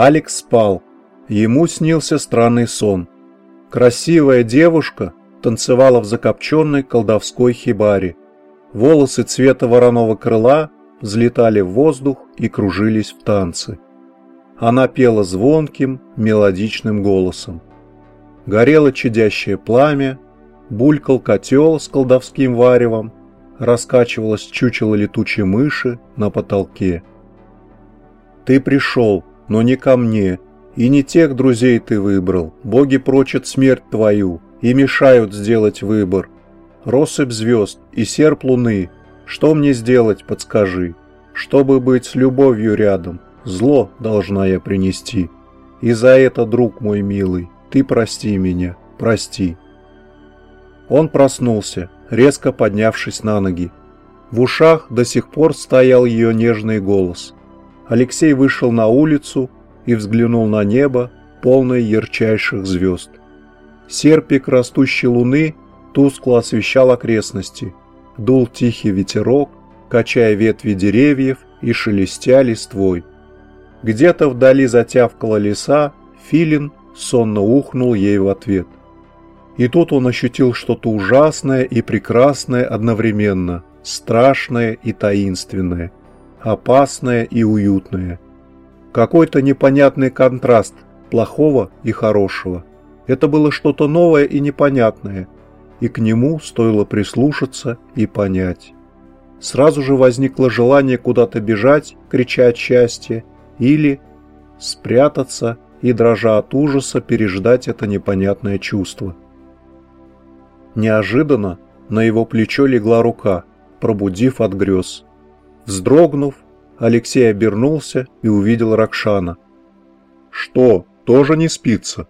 Алекс спал. Ему снился странный сон. Красивая девушка танцевала в закопченной колдовской хибаре. Волосы цвета вороного крыла взлетали в воздух и кружились в танце. Она пела звонким, мелодичным голосом. Горело чадящее пламя, булькал котел с колдовским варевом, раскачивалось чучело летучей мыши на потолке. «Ты пришел, но не ко мне, и не тех друзей ты выбрал. Боги прочат смерть твою и мешают сделать выбор. Россыпь звезд и серп луны. Что мне сделать, подскажи? Чтобы быть с любовью рядом, зло должна я принести. И за это, друг мой милый, ты прости меня, прости». Он проснулся, резко поднявшись на ноги. В ушах до сих пор стоял ее нежный голос. Алексей вышел на улицу и взглянул на небо, полное ярчайших звезд. Серпик растущей луны тускло освещал окрестности. Дул тихий ветерок, качая ветви деревьев и шелестя листвой. Где-то вдали затявкала леса, филин сонно ухнул ей в ответ. И тут он ощутил что-то ужасное и прекрасное одновременно, страшное и таинственное, опасное и уютное. Какой-то непонятный контраст плохого и хорошего. Это было что-то новое и непонятное, и к нему стоило прислушаться и понять. Сразу же возникло желание куда-то бежать, крича от счастья, или спрятаться и, дрожа от ужаса, переждать это непонятное чувство. Неожиданно на его плечо легла рука, пробудив от грез. Вздрогнув, Алексей обернулся и увидел Ракшана. «Что, тоже не спится?»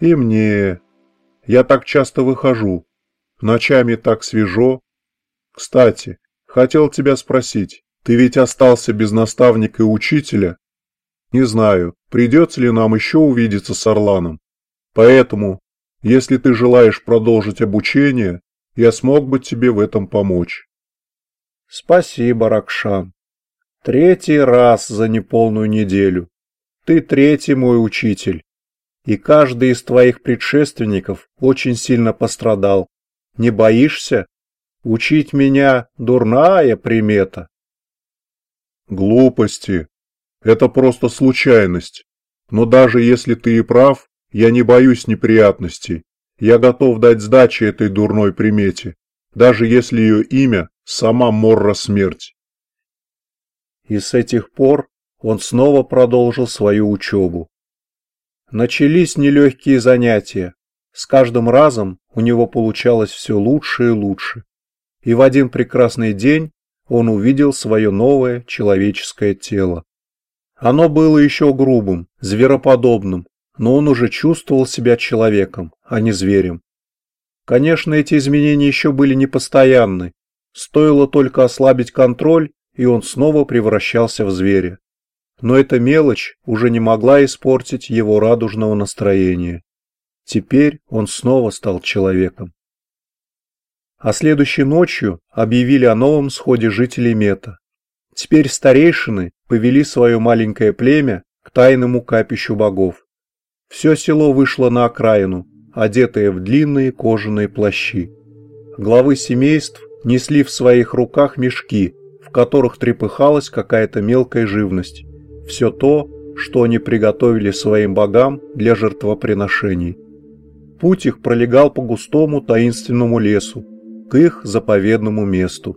«И мне. Я так часто выхожу. Ночами так свежо. Кстати, хотел тебя спросить, ты ведь остался без наставника и учителя? Не знаю, придется ли нам еще увидеться с Орланом. Поэтому если ты желаешь продолжить обучение, я смог бы тебе в этом помочь. Спасибо, Ракшан. Третий раз за неполную неделю. Ты третий мой учитель. И каждый из твоих предшественников очень сильно пострадал. Не боишься? Учить меня дурная примета. Глупости. Это просто случайность. Но даже если ты и прав, я не боюсь неприятностей. Я готов дать сдачи этой дурной примете, даже если ее имя – сама Морра Смерть. И с этих пор он снова продолжил свою учебу. Начались нелегкие занятия. С каждым разом у него получалось все лучше и лучше. И в один прекрасный день он увидел свое новое человеческое тело. Оно было еще грубым, звероподобным, но он уже чувствовал себя человеком, а не зверем. Конечно, эти изменения еще были непостоянны. Стоило только ослабить контроль, и он снова превращался в зверя. Но эта мелочь уже не могла испортить его радужного настроения. Теперь он снова стал человеком. А следующей ночью объявили о новом сходе жителей Мета. Теперь старейшины повели свое маленькое племя к тайному капищу богов. Все село вышло на окраину, одетое в длинные кожаные плащи. Главы семейств несли в своих руках мешки, в которых трепыхалась какая-то мелкая живность. Все то, что они приготовили своим богам для жертвоприношений. Путь их пролегал по густому таинственному лесу, к их заповедному месту.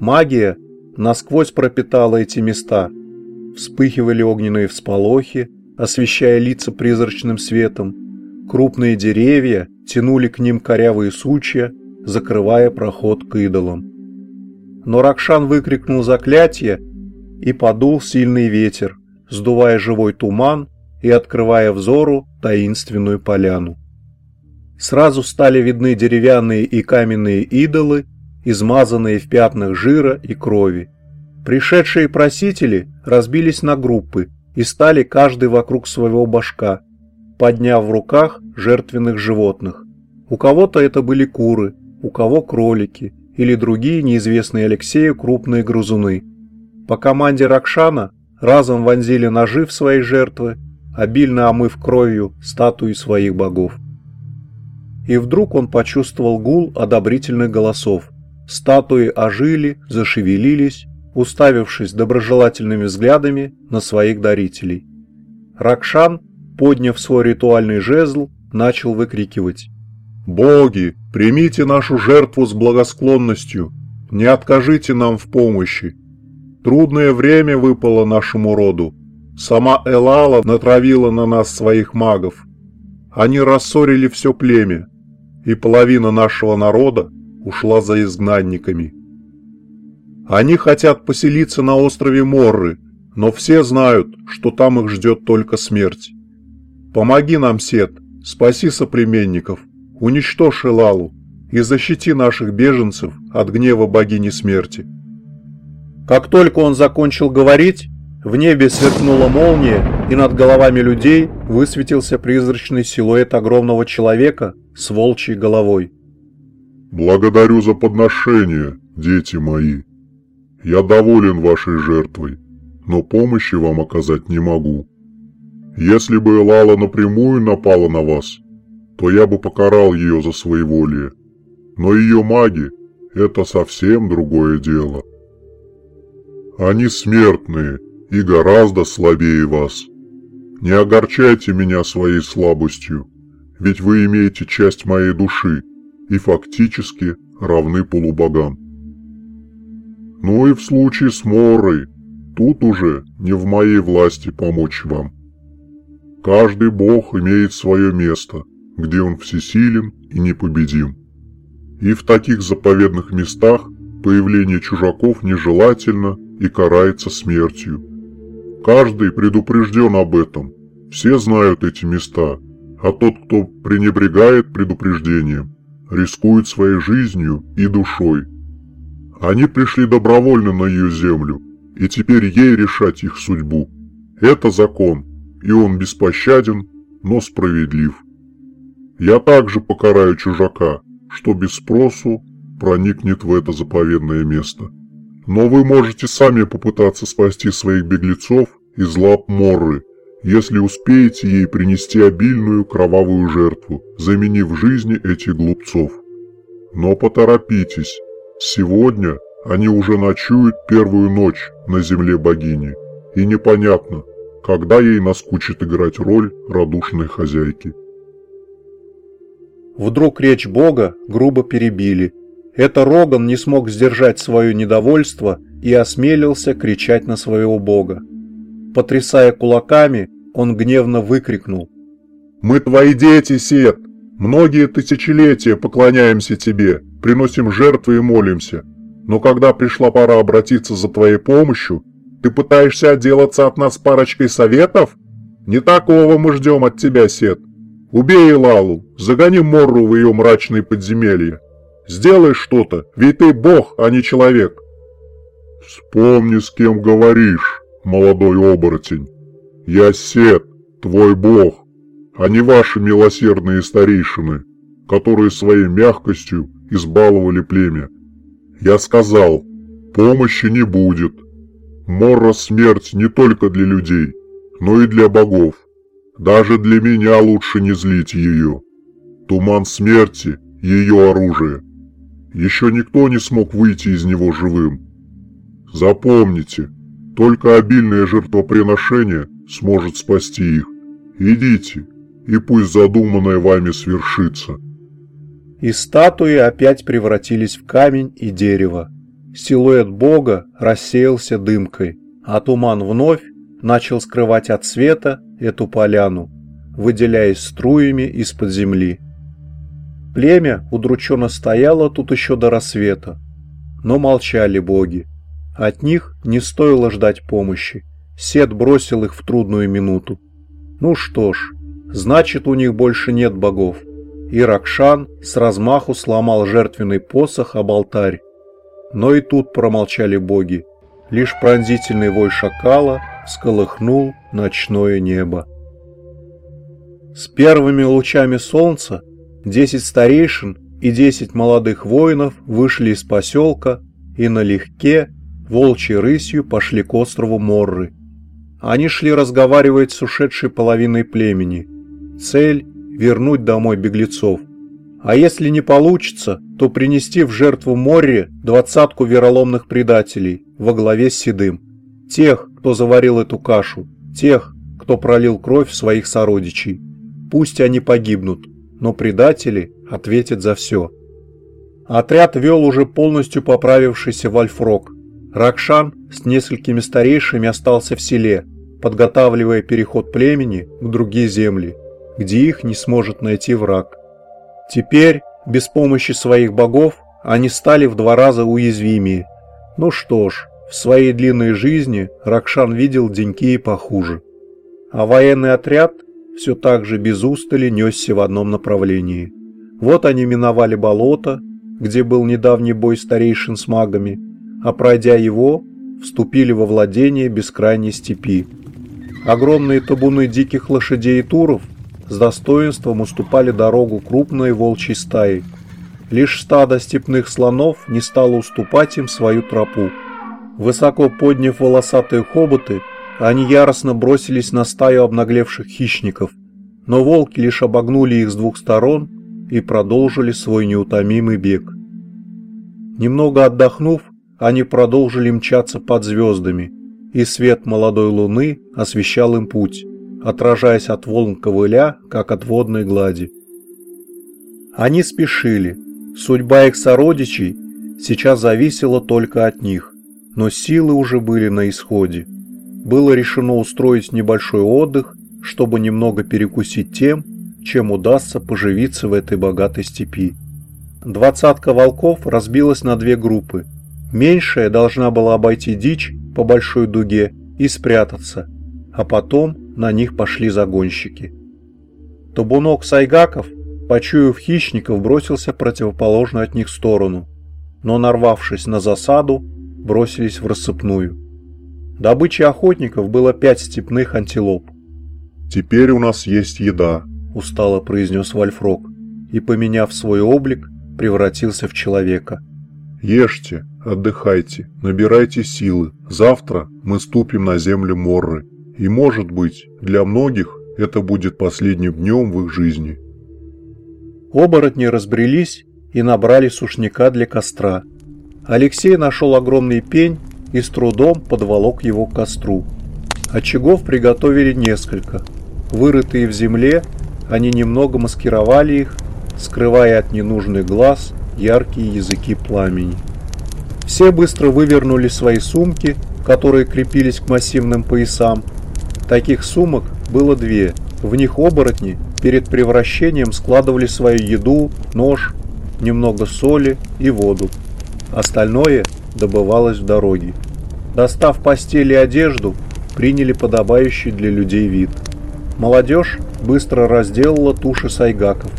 Магия насквозь пропитала эти места. Вспыхивали огненные всполохи, освещая лица призрачным светом. Крупные деревья тянули к ним корявые сучья, закрывая проход к идолам. Но Ракшан выкрикнул заклятие, и подул сильный ветер, сдувая живой туман и открывая взору таинственную поляну. Сразу стали видны деревянные и каменные идолы, измазанные в пятнах жира и крови. Пришедшие просители разбились на группы, и стали каждый вокруг своего башка, подняв в руках жертвенных животных. У кого-то это были куры, у кого кролики или другие неизвестные Алексею крупные грызуны. По команде Ракшана разом вонзили ножи в свои жертвы, обильно омыв кровью статуи своих богов. И вдруг он почувствовал гул одобрительных голосов. Статуи ожили, зашевелились, уставившись доброжелательными взглядами на своих дарителей. Ракшан, подняв свой ритуальный жезл, начал выкрикивать. «Боги, примите нашу жертву с благосклонностью, не откажите нам в помощи. Трудное время выпало нашему роду. Сама Элала натравила на нас своих магов. Они рассорили все племя, и половина нашего народа ушла за изгнанниками. Они хотят поселиться на острове Морры, но все знают, что там их ждет только смерть. Помоги нам, Сет, спаси соплеменников, уничтожь Элалу и защити наших беженцев от гнева богини смерти. Как только он закончил говорить, в небе сверкнула молния, и над головами людей высветился призрачный силуэт огромного человека с волчьей головой. «Благодарю за подношение, дети мои. Я доволен вашей жертвой, но помощи вам оказать не могу. Если бы Элала напрямую напала на вас, то я бы покарал ее за своеволие. Но ее маги – это совсем другое дело. Они смертные и гораздо слабее вас. Не огорчайте меня своей слабостью, ведь вы имеете часть моей души и фактически равны полубогам. Ну и в случае с Морой, тут уже не в моей власти помочь вам. Каждый бог имеет свое место, где он всесилен и непобедим. И в таких заповедных местах появление чужаков нежелательно и карается смертью. Каждый предупрежден об этом, все знают эти места, а тот, кто пренебрегает предупреждением, рискует своей жизнью и душой. Они пришли добровольно на ее землю, и теперь ей решать их судьбу. Это закон, и он беспощаден, но справедлив. Я также покараю чужака, что без спросу проникнет в это заповедное место. Но вы можете сами попытаться спасти своих беглецов из лап Морры, если успеете ей принести обильную кровавую жертву, заменив жизни этих глупцов. Но поторопитесь, Сегодня они уже ночуют первую ночь на земле богини, и непонятно, когда ей наскучит играть роль радушной хозяйки. Вдруг речь бога грубо перебили. Это Роган не смог сдержать свое недовольство и осмелился кричать на своего бога. Потрясая кулаками, он гневно выкрикнул. «Мы твои дети, Сет! Многие тысячелетия поклоняемся тебе, приносим жертвы и молимся. Но когда пришла пора обратиться за твоей помощью, ты пытаешься отделаться от нас парочкой советов? Не такого мы ждем от тебя, Сет. Убей Лалу, загони Морру в ее мрачные подземелья. Сделай что-то, ведь ты бог, а не человек. Вспомни, с кем говоришь, молодой оборотень. Я Сет, твой бог а не ваши милосердные старейшины, которые своей мягкостью избаловали племя. Я сказал, помощи не будет. Морра смерть не только для людей, но и для богов. Даже для меня лучше не злить ее. Туман смерти – ее оружие. Еще никто не смог выйти из него живым. Запомните, только обильное жертвоприношение сможет спасти их. Идите, и пусть задуманное вами свершится. И статуи опять превратились в камень и дерево. Силуэт бога рассеялся дымкой, а туман вновь начал скрывать от света эту поляну, выделяясь струями из-под земли. Племя удрученно стояло тут еще до рассвета, но молчали боги. От них не стоило ждать помощи. Сет бросил их в трудную минуту. Ну что ж, Значит, у них больше нет богов. И Ракшан с размаху сломал жертвенный посох об алтарь. Но и тут промолчали боги. Лишь пронзительный вой шакала всколыхнул ночное небо. С первыми лучами солнца десять старейшин и десять молодых воинов вышли из поселка и налегке волчьей рысью пошли к острову Морры. Они шли разговаривать с ушедшей половиной племени. Цель – вернуть домой беглецов. А если не получится, то принести в жертву море двадцатку вероломных предателей во главе с Седым. Тех, кто заварил эту кашу, тех, кто пролил кровь своих сородичей. Пусть они погибнут, но предатели ответят за все. Отряд вел уже полностью поправившийся Вальфрок. Ракшан с несколькими старейшими остался в селе, подготавливая переход племени к другие земли, где их не сможет найти враг. Теперь, без помощи своих богов, они стали в два раза уязвимее. Ну что ж, в своей длинной жизни Ракшан видел деньки и похуже. А военный отряд все так же без устали несся в одном направлении. Вот они миновали болото, где был недавний бой старейшин с магами, а пройдя его, вступили во владение бескрайней степи. Огромные табуны диких лошадей и туров с достоинством уступали дорогу крупной волчьей стаи. Лишь стадо степных слонов не стало уступать им свою тропу. Высоко подняв волосатые хоботы, они яростно бросились на стаю обнаглевших хищников, но волки лишь обогнули их с двух сторон и продолжили свой неутомимый бег. Немного отдохнув, они продолжили мчаться под звездами, и свет молодой луны освещал им путь отражаясь от волн ковыля, как от водной глади. Они спешили. Судьба их сородичей сейчас зависела только от них, но силы уже были на исходе. Было решено устроить небольшой отдых, чтобы немного перекусить тем, чем удастся поживиться в этой богатой степи. Двадцатка волков разбилась на две группы. Меньшая должна была обойти дичь по большой дуге и спрятаться, а потом на них пошли загонщики. Табунок сайгаков, почуяв хищников, бросился в противоположную от них сторону, но, нарвавшись на засаду, бросились в рассыпную. Добычей охотников было пять степных антилоп. «Теперь у нас есть еда», – устало произнес Вальфрок, и, поменяв свой облик, превратился в человека. «Ешьте, отдыхайте, набирайте силы. Завтра мы ступим на землю Морры». И может быть, для многих это будет последним днем в их жизни. Оборотни разбрелись и набрали сушняка для костра. Алексей нашел огромный пень и с трудом подволок его к костру. Очагов приготовили несколько. Вырытые в земле, они немного маскировали их, скрывая от ненужных глаз яркие языки пламени. Все быстро вывернули свои сумки, которые крепились к массивным поясам, Таких сумок было две. В них оборотни перед превращением складывали свою еду, нож, немного соли и воду. Остальное добывалось в дороге. Достав постель и одежду, приняли подобающий для людей вид. Молодежь быстро разделала туши сайгаков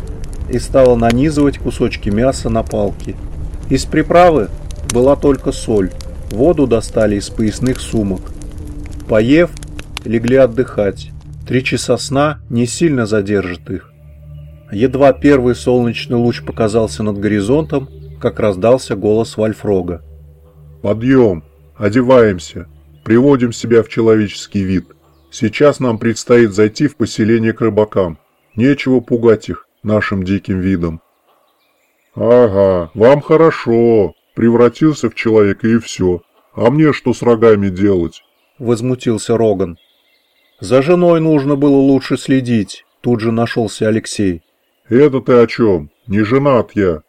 и стала нанизывать кусочки мяса на палки. Из приправы была только соль, воду достали из поясных сумок. Поев, легли отдыхать. Три часа сна не сильно задержит их. Едва первый солнечный луч показался над горизонтом, как раздался голос Вальфрога. «Подъем! Одеваемся! Приводим себя в человеческий вид. Сейчас нам предстоит зайти в поселение к рыбакам. Нечего пугать их нашим диким видом». «Ага, вам хорошо. Превратился в человека и все. А мне что с рогами делать?» Возмутился Роган. За женой нужно было лучше следить, тут же нашелся Алексей. Это ты о чем? Не женат я.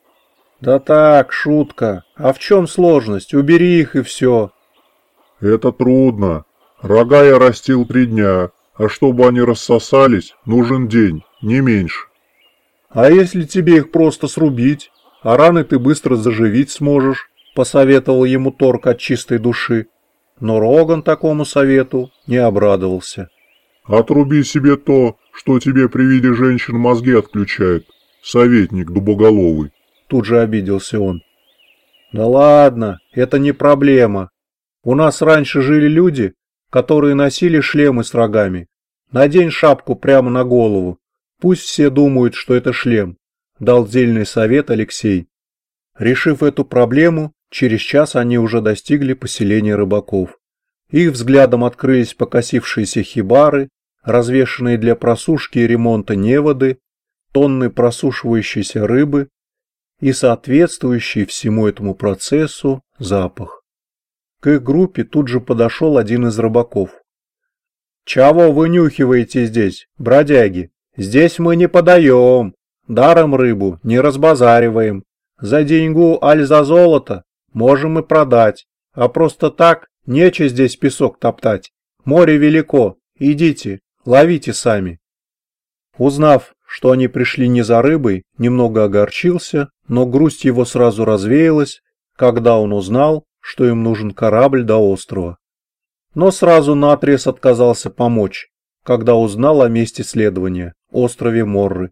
Да так, шутка. А в чем сложность? Убери их и все. Это трудно. Рога я растил три дня, а чтобы они рассосались, нужен день, не меньше. А если тебе их просто срубить, а раны ты быстро заживить сможешь, посоветовал ему Торг от чистой души. Но Роган такому совету не обрадовался. Отруби себе то, что тебе при виде женщин мозги отключает. Советник дубоголовый. Тут же обиделся он. Да ладно, это не проблема. У нас раньше жили люди, которые носили шлемы с рогами. Надень шапку прямо на голову. Пусть все думают, что это шлем. Дал дельный совет Алексей. Решив эту проблему, через час они уже достигли поселения рыбаков. Их взглядом открылись покосившиеся хибары, развешанные для просушки и ремонта неводы, тонны просушивающейся рыбы и соответствующий всему этому процессу запах. К их группе тут же подошел один из рыбаков. «Чего вы нюхиваете здесь, бродяги? Здесь мы не подаем, даром рыбу не разбазариваем. За деньгу аль за золото можем и продать, а просто так нече здесь песок топтать. Море велико, идите, ловите сами». Узнав, что они пришли не за рыбой, немного огорчился, но грусть его сразу развеялась, когда он узнал, что им нужен корабль до острова. Но сразу наотрез отказался помочь, когда узнал о месте следования, острове Морры.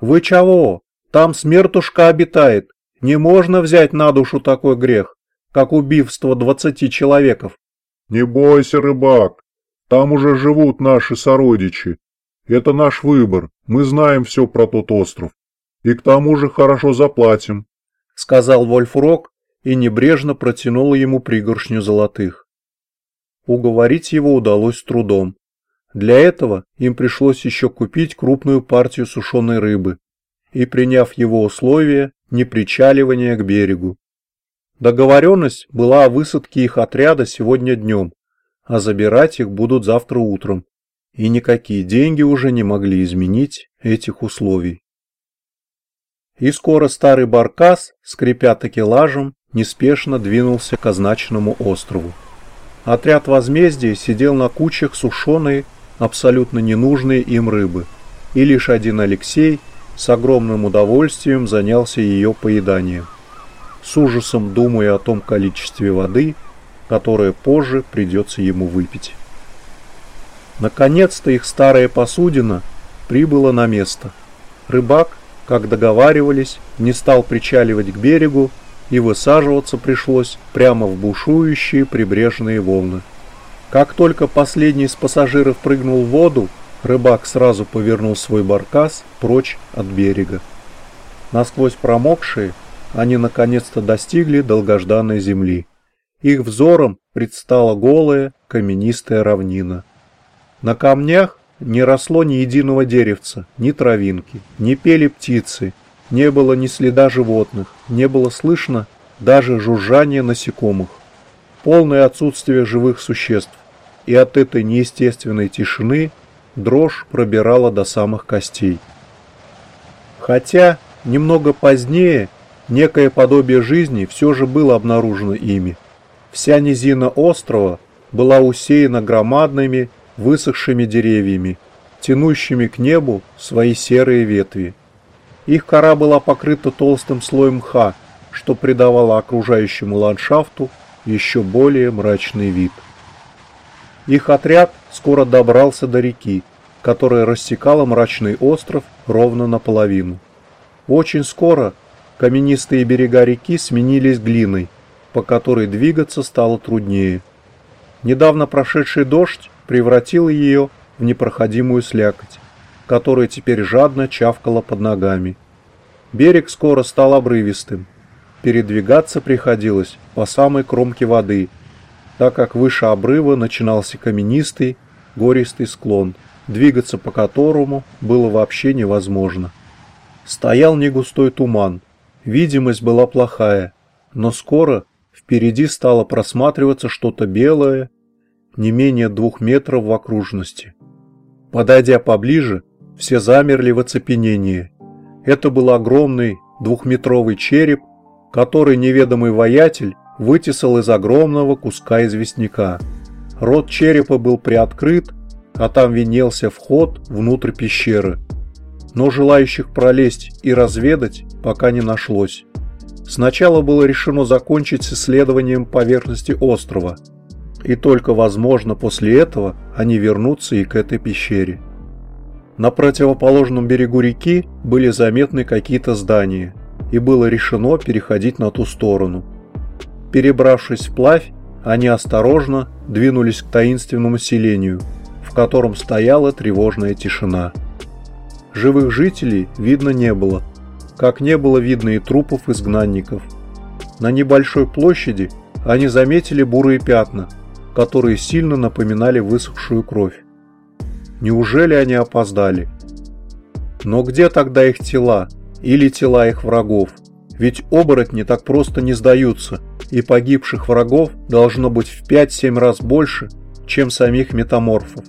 «Вы чего? Там смертушка обитает. Не можно взять на душу такой грех, как убийство двадцати человеков». «Не бойся, рыбак, там уже живут наши сородичи. Это наш выбор, мы знаем все про тот остров. И к тому же хорошо заплатим», — сказал Вольфрок и небрежно протянул ему пригоршню золотых. Уговорить его удалось с трудом. Для этого им пришлось еще купить крупную партию сушеной рыбы и, приняв его условия, не причаливания к берегу. Договоренность была о высадке их отряда сегодня днем, а забирать их будут завтра утром, и никакие деньги уже не могли изменить этих условий. И скоро старый баркас, скрипя такелажем, неспешно двинулся к означенному острову. Отряд возмездия сидел на кучах сушеной, абсолютно ненужной им рыбы, и лишь один Алексей с огромным удовольствием занялся ее поеданием, с ужасом думая о том количестве воды, которое позже придется ему выпить. Наконец-то их старая посудина прибыла на место. Рыбак как договаривались, не стал причаливать к берегу, и высаживаться пришлось прямо в бушующие прибрежные волны. Как только последний из пассажиров прыгнул в воду, рыбак сразу повернул свой баркас прочь от берега. Насквозь промокшие, они наконец-то достигли долгожданной земли. Их взором предстала голая каменистая равнина. На камнях не росло ни единого деревца, ни травинки, не пели птицы, не было ни следа животных, не было слышно даже жужжания насекомых. Полное отсутствие живых существ, и от этой неестественной тишины дрожь пробирала до самых костей. Хотя немного позднее некое подобие жизни все же было обнаружено ими. Вся низина острова была усеяна громадными высохшими деревьями, тянущими к небу свои серые ветви. Их кора была покрыта толстым слоем мха, что придавало окружающему ландшафту еще более мрачный вид. Их отряд скоро добрался до реки, которая рассекала мрачный остров ровно наполовину. Очень скоро каменистые берега реки сменились глиной, по которой двигаться стало труднее. Недавно прошедший дождь превратила ее в непроходимую слякоть, которая теперь жадно чавкала под ногами. Берег скоро стал обрывистым. Передвигаться приходилось по самой кромке воды, так как выше обрыва начинался каменистый, гористый склон, двигаться по которому было вообще невозможно. Стоял негустой туман, видимость была плохая, но скоро впереди стало просматриваться что-то белое не менее двух метров в окружности. Подойдя поближе, все замерли в оцепенении. Это был огромный двухметровый череп, который неведомый воятель вытесал из огромного куска известняка. Рот черепа был приоткрыт, а там винелся вход внутрь пещеры. Но желающих пролезть и разведать пока не нашлось. Сначала было решено закончить с исследованием поверхности острова – и только, возможно, после этого они вернутся и к этой пещере. На противоположном берегу реки были заметны какие-то здания, и было решено переходить на ту сторону. Перебравшись вплавь, они осторожно двинулись к таинственному селению, в котором стояла тревожная тишина. Живых жителей видно не было, как не было видно и трупов изгнанников. На небольшой площади они заметили бурые пятна – которые сильно напоминали высохшую кровь. Неужели они опоздали? Но где тогда их тела? Или тела их врагов? Ведь оборотни так просто не сдаются, и погибших врагов должно быть в 5-7 раз больше, чем самих метаморфов.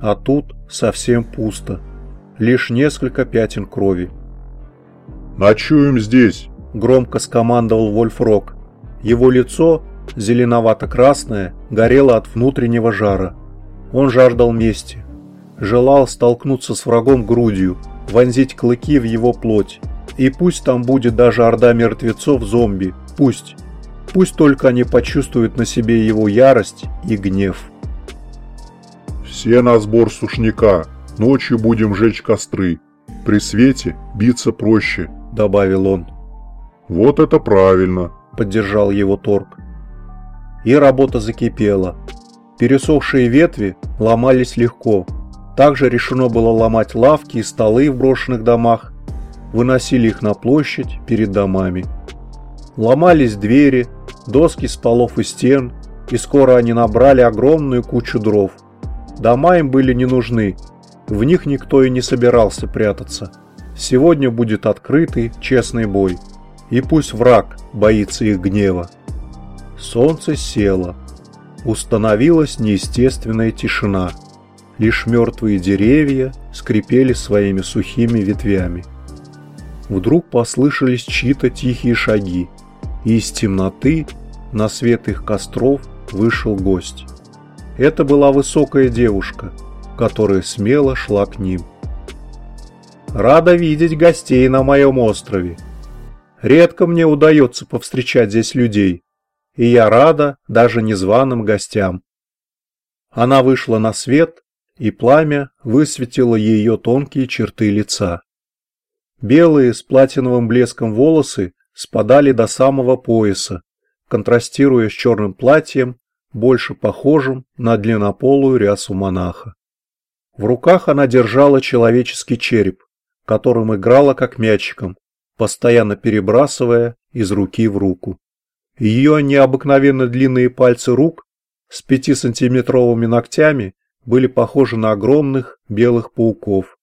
А тут совсем пусто. Лишь несколько пятен крови. «Ночуем здесь!» – громко скомандовал Вольфрок. Его лицо, зеленовато-красное, горело от внутреннего жара. Он жаждал мести. Желал столкнуться с врагом грудью, вонзить клыки в его плоть. И пусть там будет даже орда мертвецов-зомби, пусть. Пусть только они почувствуют на себе его ярость и гнев. «Все на сбор сушняка. Ночью будем жечь костры. При свете биться проще», — добавил он. «Вот это правильно», — поддержал его Торг. И работа закипела. Пересохшие ветви ломались легко. Также решено было ломать лавки и столы в брошенных домах, выносили их на площадь перед домами. Ломались двери, доски с полов и стен, и скоро они набрали огромную кучу дров. Дома им были не нужны, в них никто и не собирался прятаться. Сегодня будет открытый, честный бой. И пусть враг боится их гнева. Солнце село. Установилась неестественная тишина. Лишь мертвые деревья скрипели своими сухими ветвями. Вдруг послышались чьи-то тихие шаги, и из темноты на свет их костров вышел гость. Это была высокая девушка, которая смело шла к ним. «Рада видеть гостей на моем острове. Редко мне удается повстречать здесь людей, и я рада даже незваным гостям». Она вышла на свет и пламя высветило ее тонкие черты лица. Белые с платиновым блеском волосы спадали до самого пояса, контрастируя с черным платьем, больше похожим на длиннополую рясу монаха. В руках она держала человеческий череп, которым играла как мячиком, постоянно перебрасывая из руки в руку. Ее необыкновенно длинные пальцы рук с пятисантиметровыми ногтями были похожи на огромных белых пауков,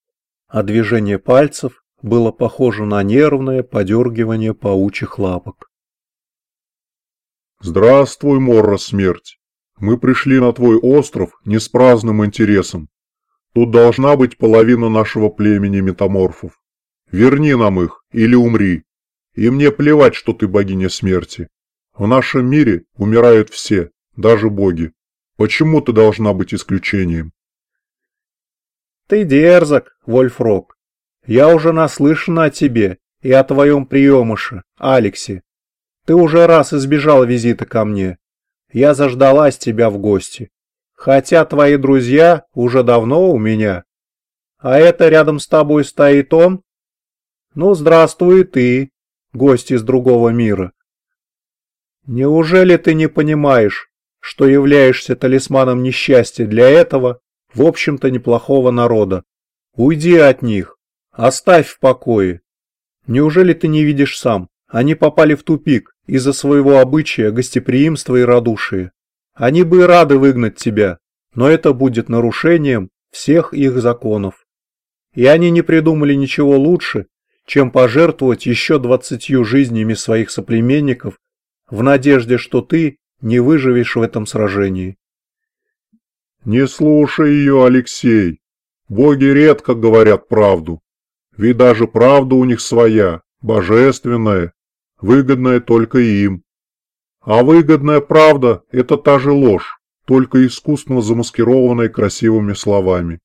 а движение пальцев было похоже на нервное подергивание паучьих лапок. «Здравствуй, Морра Смерть! Мы пришли на твой остров не с праздным интересом. Тут должна быть половина нашего племени метаморфов. Верни нам их или умри. И мне плевать, что ты богиня смерти. В нашем мире умирают все, даже боги. Почему ты должна быть исключением? Ты дерзок, Вольфрок. Я уже наслышан о тебе и о твоем приемыше, Алексе. Ты уже раз избежал визита ко мне. Я заждалась тебя в гости. Хотя твои друзья уже давно у меня. А это рядом с тобой стоит он? Ну, здравствуй ты, гость из другого мира. Неужели ты не понимаешь, что являешься талисманом несчастья для этого, в общем-то, неплохого народа. Уйди от них, оставь в покое. Неужели ты не видишь сам? Они попали в тупик из-за своего обычая, гостеприимства и радушия. Они бы и рады выгнать тебя, но это будет нарушением всех их законов. И они не придумали ничего лучше, чем пожертвовать еще двадцатью жизнями своих соплеменников в надежде, что ты не выживешь в этом сражении. Не слушай ее, Алексей. Боги редко говорят правду. Ведь даже правда у них своя, божественная, выгодная только им. А выгодная правда – это та же ложь, только искусственно замаскированная красивыми словами.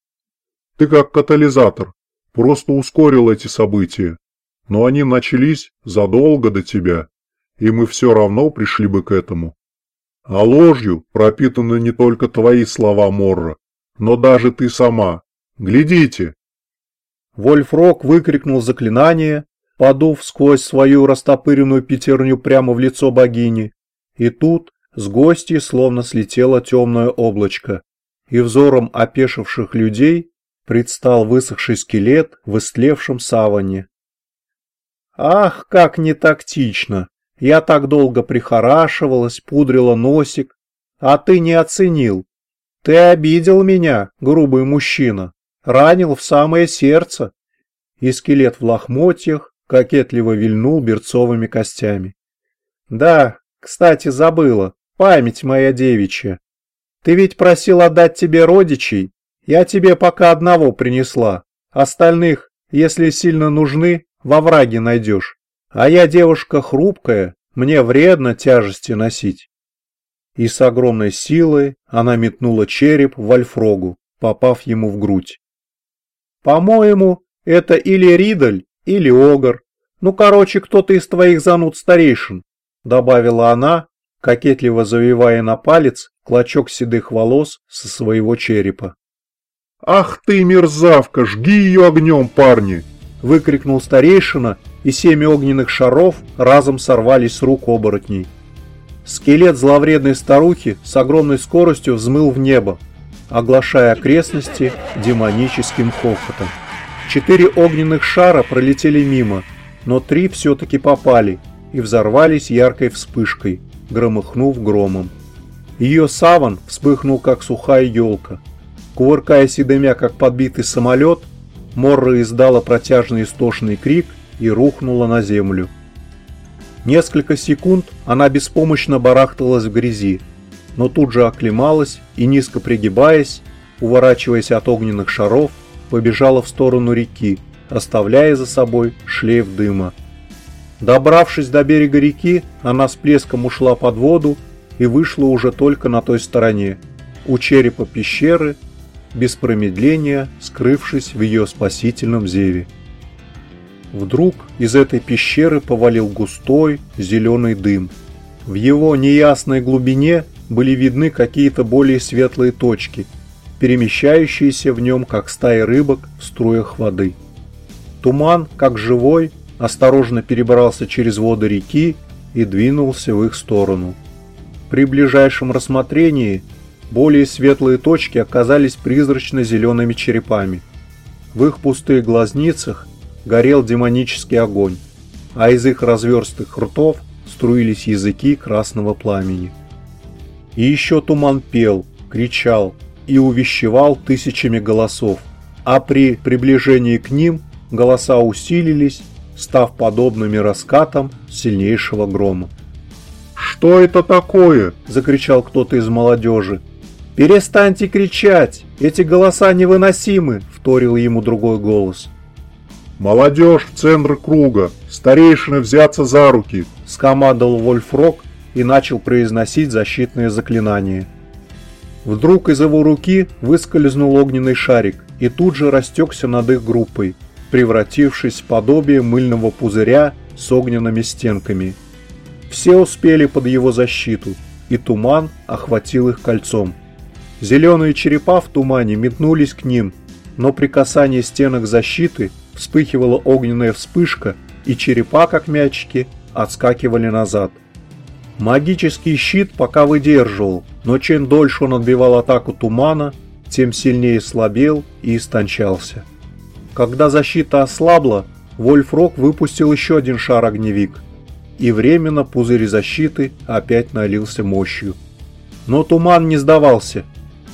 Ты как катализатор, просто ускорил эти события. Но они начались задолго до тебя, и мы все равно пришли бы к этому. А ложью пропитаны не только твои слова, Морра, но даже ты сама. Глядите!» Вольфрок выкрикнул заклинание, подув сквозь свою растопыренную пятерню прямо в лицо богини. И тут с гостей словно слетело темное облачко, и взором опешивших людей предстал высохший скелет в истлевшем саване. «Ах, как не тактично!» Я так долго прихорашивалась, пудрила носик, а ты не оценил. Ты обидел меня, грубый мужчина, ранил в самое сердце. И скелет в лохмотьях кокетливо вильнул берцовыми костями. Да, кстати, забыла, память моя девичья. Ты ведь просил отдать тебе родичей, я тебе пока одного принесла. Остальных, если сильно нужны, во враге найдешь. А я девушка хрупкая, мне вредно тяжести носить. И с огромной силой она метнула череп в Альфрогу, попав ему в грудь. По-моему, это или Ридаль, или Огар. Ну, короче, кто-то из твоих зануд старейшин, добавила она, кокетливо завивая на палец клочок седых волос со своего черепа. «Ах ты, мерзавка, жги ее огнем, парни!» – выкрикнул старейшина, и семь огненных шаров разом сорвались с рук оборотней. Скелет зловредной старухи с огромной скоростью взмыл в небо, оглашая окрестности демоническим хохотом. Четыре огненных шара пролетели мимо, но три все-таки попали и взорвались яркой вспышкой, громыхнув громом. Ее саван вспыхнул, как сухая елка. Кувыркаясь и дымя, как подбитый самолет, Морра издала протяжный истошный крик и рухнула на землю. Несколько секунд она беспомощно барахталась в грязи, но тут же оклемалась и, низко пригибаясь, уворачиваясь от огненных шаров, побежала в сторону реки, оставляя за собой шлейф дыма. Добравшись до берега реки, она с плеском ушла под воду и вышла уже только на той стороне, у черепа пещеры, без промедления скрывшись в ее спасительном зеве. Вдруг из этой пещеры повалил густой зеленый дым. В его неясной глубине были видны какие-то более светлые точки, перемещающиеся в нем, как стаи рыбок в струях воды. Туман, как живой, осторожно перебрался через воды реки и двинулся в их сторону. При ближайшем рассмотрении более светлые точки оказались призрачно-зелеными черепами. В их пустых глазницах горел демонический огонь, а из их разверстых ртов струились языки красного пламени. И еще туман пел, кричал и увещевал тысячами голосов, а при приближении к ним голоса усилились, став подобными раскатам сильнейшего грома. «Что это такое?» – закричал кто-то из молодежи. «Перестаньте кричать! Эти голоса невыносимы!» – вторил ему другой голос. «Молодежь в центр круга! Старейшины взяться за руки!» – скомандовал Вольфрок и начал произносить защитные заклинания. Вдруг из его руки выскользнул огненный шарик и тут же растекся над их группой, превратившись в подобие мыльного пузыря с огненными стенками – все успели под его защиту, и туман охватил их кольцом. Зеленые черепа в тумане метнулись к ним, но при касании стенок защиты вспыхивала огненная вспышка, и черепа, как мячики, отскакивали назад. Магический щит пока выдерживал, но чем дольше он отбивал атаку тумана, тем сильнее слабел и истончался. Когда защита ослабла, Вольфрок выпустил еще один шар-огневик – и временно пузырь защиты опять налился мощью. Но туман не сдавался.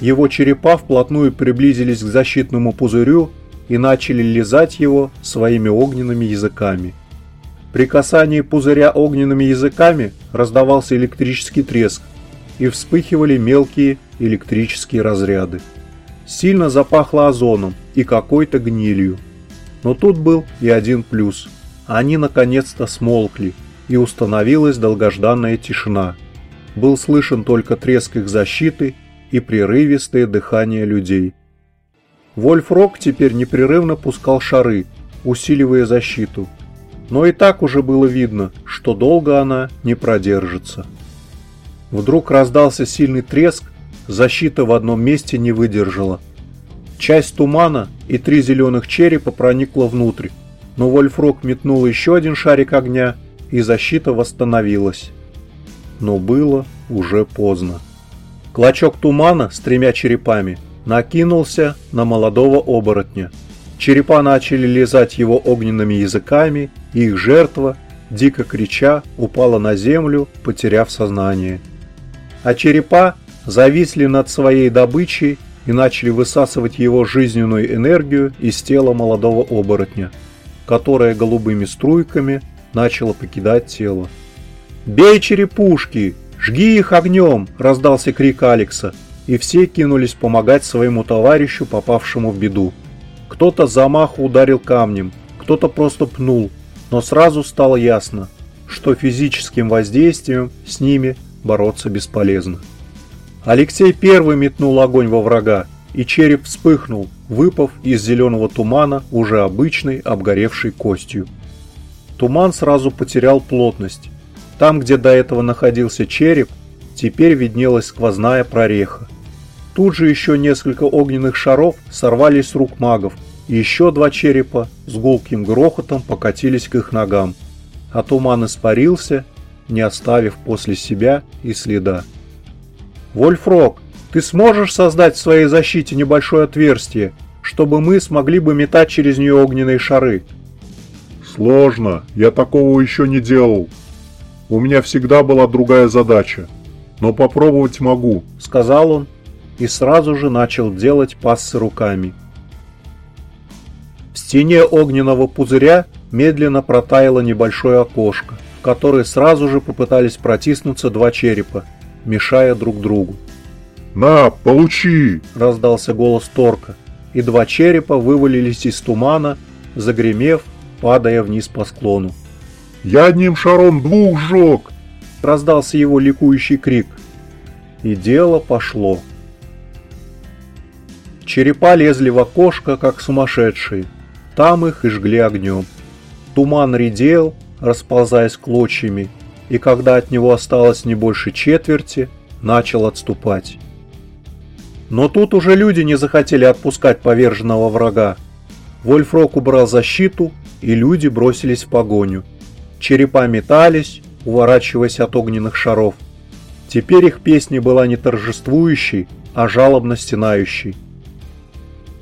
Его черепа вплотную приблизились к защитному пузырю и начали лизать его своими огненными языками. При касании пузыря огненными языками раздавался электрический треск и вспыхивали мелкие электрические разряды. Сильно запахло озоном и какой-то гнилью. Но тут был и один плюс. Они наконец-то смолкли – и установилась долгожданная тишина. Был слышен только треск их защиты и прерывистое дыхание людей. Вольфрок теперь непрерывно пускал шары, усиливая защиту. Но и так уже было видно, что долго она не продержится. Вдруг раздался сильный треск, защита в одном месте не выдержала. Часть тумана и три зеленых черепа проникла внутрь, но Вольфрок метнул еще один шарик огня и защита восстановилась. Но было уже поздно. Клочок тумана с тремя черепами накинулся на молодого оборотня. Черепа начали лизать его огненными языками, и их жертва, дико крича, упала на землю, потеряв сознание. А черепа зависли над своей добычей и начали высасывать его жизненную энергию из тела молодого оборотня, которое голубыми струйками начало покидать тело. «Бей черепушки! Жги их огнем!» – раздался крик Алекса, и все кинулись помогать своему товарищу, попавшему в беду. Кто-то замаху ударил камнем, кто-то просто пнул, но сразу стало ясно, что физическим воздействием с ними бороться бесполезно. Алексей первый метнул огонь во врага, и череп вспыхнул, выпав из зеленого тумана уже обычной обгоревшей костью. Туман сразу потерял плотность. Там, где до этого находился череп, теперь виднелась сквозная прореха. Тут же еще несколько огненных шаров сорвались с рук магов, и еще два черепа с гулким грохотом покатились к их ногам, а туман испарился, не оставив после себя и следа. «Вольфрок, ты сможешь создать в своей защите небольшое отверстие, чтобы мы смогли бы метать через нее огненные шары?» «Сложно, я такого еще не делал. У меня всегда была другая задача, но попробовать могу», — сказал он и сразу же начал делать пассы руками. В стене огненного пузыря медленно протаяло небольшое окошко, в которое сразу же попытались протиснуться два черепа, мешая друг другу. «На, получи!» – раздался голос Торка, и два черепа вывалились из тумана, загремев, падая вниз по склону. «Я одним шаром двух сжег!» – раздался его ликующий крик. И дело пошло. Черепа лезли в окошко, как сумасшедшие. Там их и жгли огнем. Туман редел, расползаясь клочьями, и когда от него осталось не больше четверти, начал отступать. Но тут уже люди не захотели отпускать поверженного врага. Вольфрок убрал защиту, и люди бросились в погоню. Черепа метались, уворачиваясь от огненных шаров. Теперь их песня была не торжествующей, а жалобно стенающей.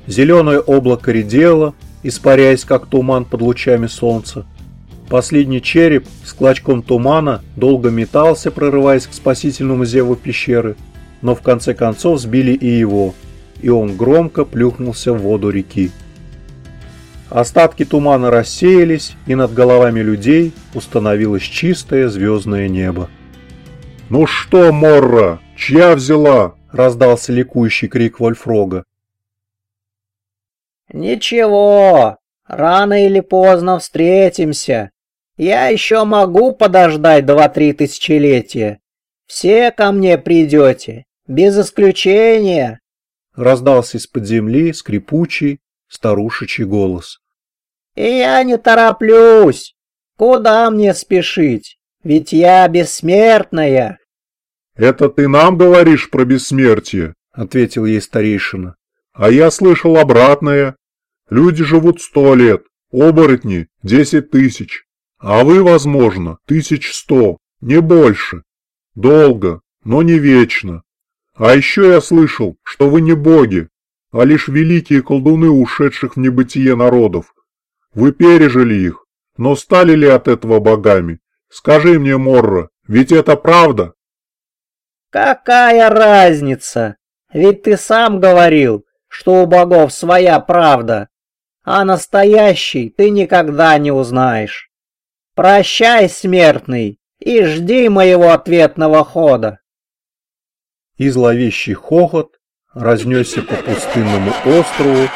Зеленое облако редело, испаряясь как туман под лучами солнца. Последний череп с клочком тумана долго метался, прорываясь к спасительному зеву пещеры, но в конце концов сбили и его, и он громко плюхнулся в воду реки. Остатки тумана рассеялись, и над головами людей установилось чистое звездное небо. «Ну что, Морра, чья взяла?» – раздался ликующий крик Вольфрога. «Ничего, рано или поздно встретимся. Я еще могу подождать два-три тысячелетия. Все ко мне придете, без исключения!» Раздался из-под земли скрипучий старушечий голос. «И я не тороплюсь. Куда мне спешить? Ведь я бессмертная!» «Это ты нам говоришь про бессмертие?» — ответил ей старейшина. «А я слышал обратное. Люди живут сто лет, оборотни – десять тысяч, а вы, возможно, тысяч сто, не больше. Долго, но не вечно. А еще я слышал, что вы не боги, а лишь великие колдуны ушедших в небытие народов. Вы пережили их, но стали ли от этого богами? Скажи мне, Морра, ведь это правда? Какая разница? Ведь ты сам говорил, что у богов своя правда а настоящий ты никогда не узнаешь. Прощай, смертный, и жди моего ответного хода. И зловещий хохот разнесся по пустынному острову,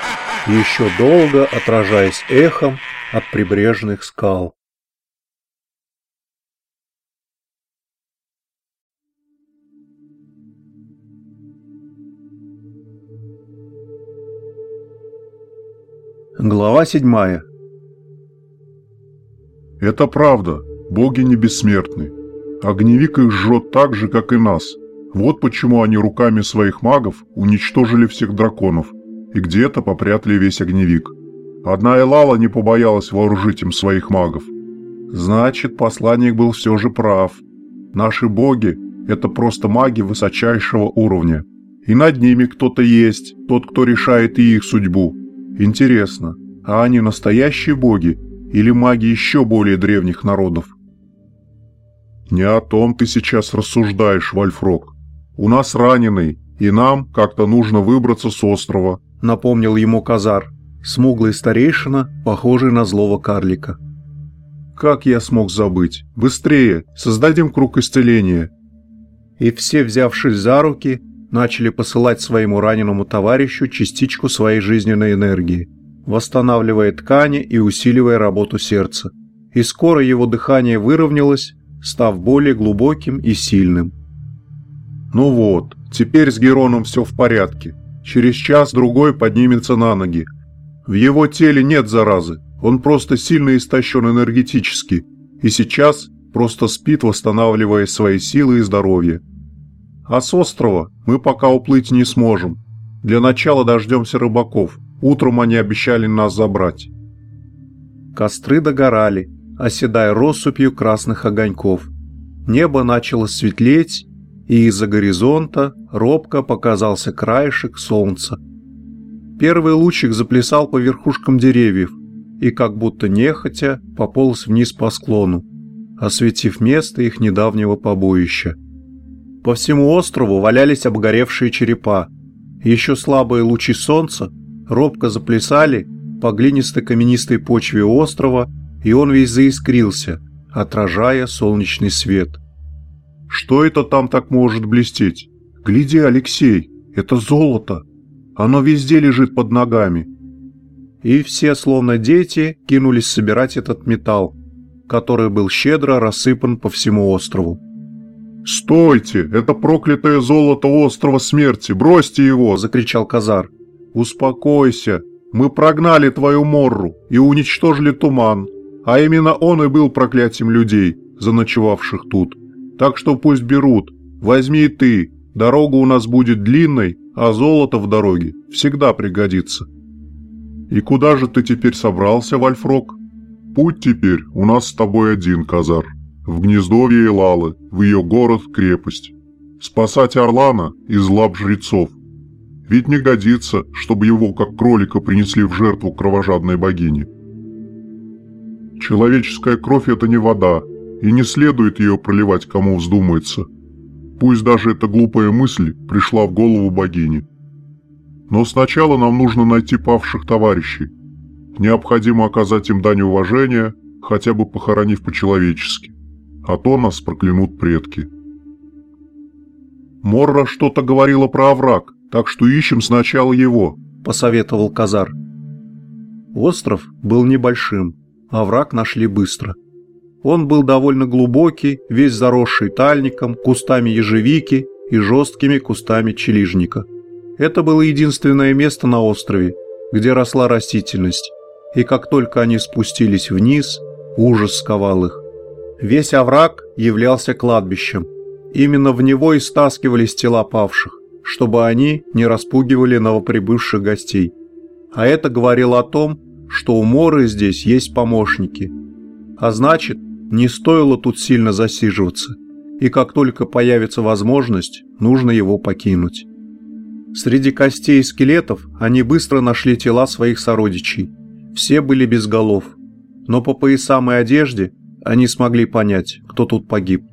еще долго отражаясь эхом от прибрежных скал. Глава седьмая. Это правда, боги не бессмертны. Огневик их жжет так же, как и нас. Вот почему они руками своих магов уничтожили всех драконов и где-то попрятали весь огневик. Одна Элала не побоялась вооружить им своих магов. Значит, посланник был все же прав. Наши боги – это просто маги высочайшего уровня. И над ними кто-то есть, тот, кто решает и их судьбу. Интересно, а они настоящие боги или маги еще более древних народов? Не о том ты сейчас рассуждаешь, Вальфрок. у нас раненый, и нам как-то нужно выбраться с острова», — напомнил ему Казар, смуглый старейшина, похожий на злого карлика. «Как я смог забыть? Быстрее! Создадим круг исцеления!» И все, взявшись за руки, начали посылать своему раненому товарищу частичку своей жизненной энергии, восстанавливая ткани и усиливая работу сердца. И скоро его дыхание выровнялось, став более глубоким и сильным. «Ну вот, теперь с Героном все в порядке. Через час-другой поднимется на ноги. В его теле нет заразы, он просто сильно истощен энергетически, и сейчас просто спит, восстанавливая свои силы и здоровье. А с острова мы пока уплыть не сможем. Для начала дождемся рыбаков. Утром они обещали нас забрать. Костры догорали, оседая россыпью красных огоньков. Небо начало светлеть, и из-за горизонта робко показался краешек солнца. Первый лучик заплясал по верхушкам деревьев и как будто нехотя пополз вниз по склону, осветив место их недавнего побоища. По всему острову валялись обгоревшие черепа. Еще слабые лучи солнца робко заплясали по глинистой каменистой почве острова, и он весь заискрился, отражая солнечный свет. «Что это там так может блестеть? Гляди, Алексей, это золото! Оно везде лежит под ногами!» И все, словно дети, кинулись собирать этот металл, который был щедро рассыпан по всему острову. «Стойте! Это проклятое золото острова смерти! Бросьте его!» – закричал Казар. «Успокойся! Мы прогнали твою Морру и уничтожили туман, а именно он и был проклятием людей, заночевавших тут. Так что пусть берут. Возьми и ты. Дорога у нас будет длинной, а золото в дороге всегда пригодится». «И куда же ты теперь собрался, Вальфрок?» «Путь теперь у нас с тобой один, Казар», в гнездовье Элалы, в ее город-крепость. Спасать Орлана из лап жрецов. Ведь не годится, чтобы его как кролика принесли в жертву кровожадной богине. Человеческая кровь – это не вода, и не следует ее проливать кому вздумается. Пусть даже эта глупая мысль пришла в голову богини. Но сначала нам нужно найти павших товарищей. Необходимо оказать им дань уважения, хотя бы похоронив по-человечески а то нас проклянут предки. Морра что-то говорила про овраг, так что ищем сначала его, посоветовал Казар. Остров был небольшим, овраг нашли быстро. Он был довольно глубокий, весь заросший тальником, кустами ежевики и жесткими кустами челижника. Это было единственное место на острове, где росла растительность, и как только они спустились вниз, ужас сковал их. Весь овраг являлся кладбищем. Именно в него и стаскивались тела павших, чтобы они не распугивали новоприбывших гостей. А это говорило о том, что у Моры здесь есть помощники. А значит, не стоило тут сильно засиживаться, и как только появится возможность, нужно его покинуть. Среди костей и скелетов они быстро нашли тела своих сородичей. Все были без голов, но по поясам и одежде они смогли понять, кто тут погиб.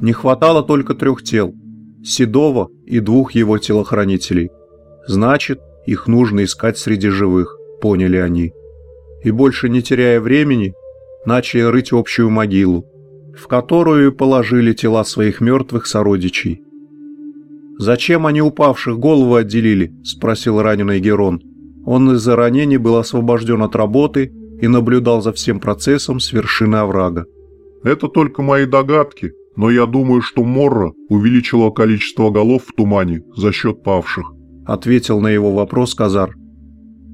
Не хватало только трех тел – Седова и двух его телохранителей. Значит, их нужно искать среди живых, поняли они. И больше не теряя времени, начали рыть общую могилу, в которую положили тела своих мертвых сородичей. «Зачем они упавших головы отделили?» – спросил раненый Герон. Он из-за ранений был освобожден от работы и наблюдал за всем процессом с вершины оврага. «Это только мои догадки, но я думаю, что Морра увеличила количество голов в тумане за счет павших», — ответил на его вопрос Казар.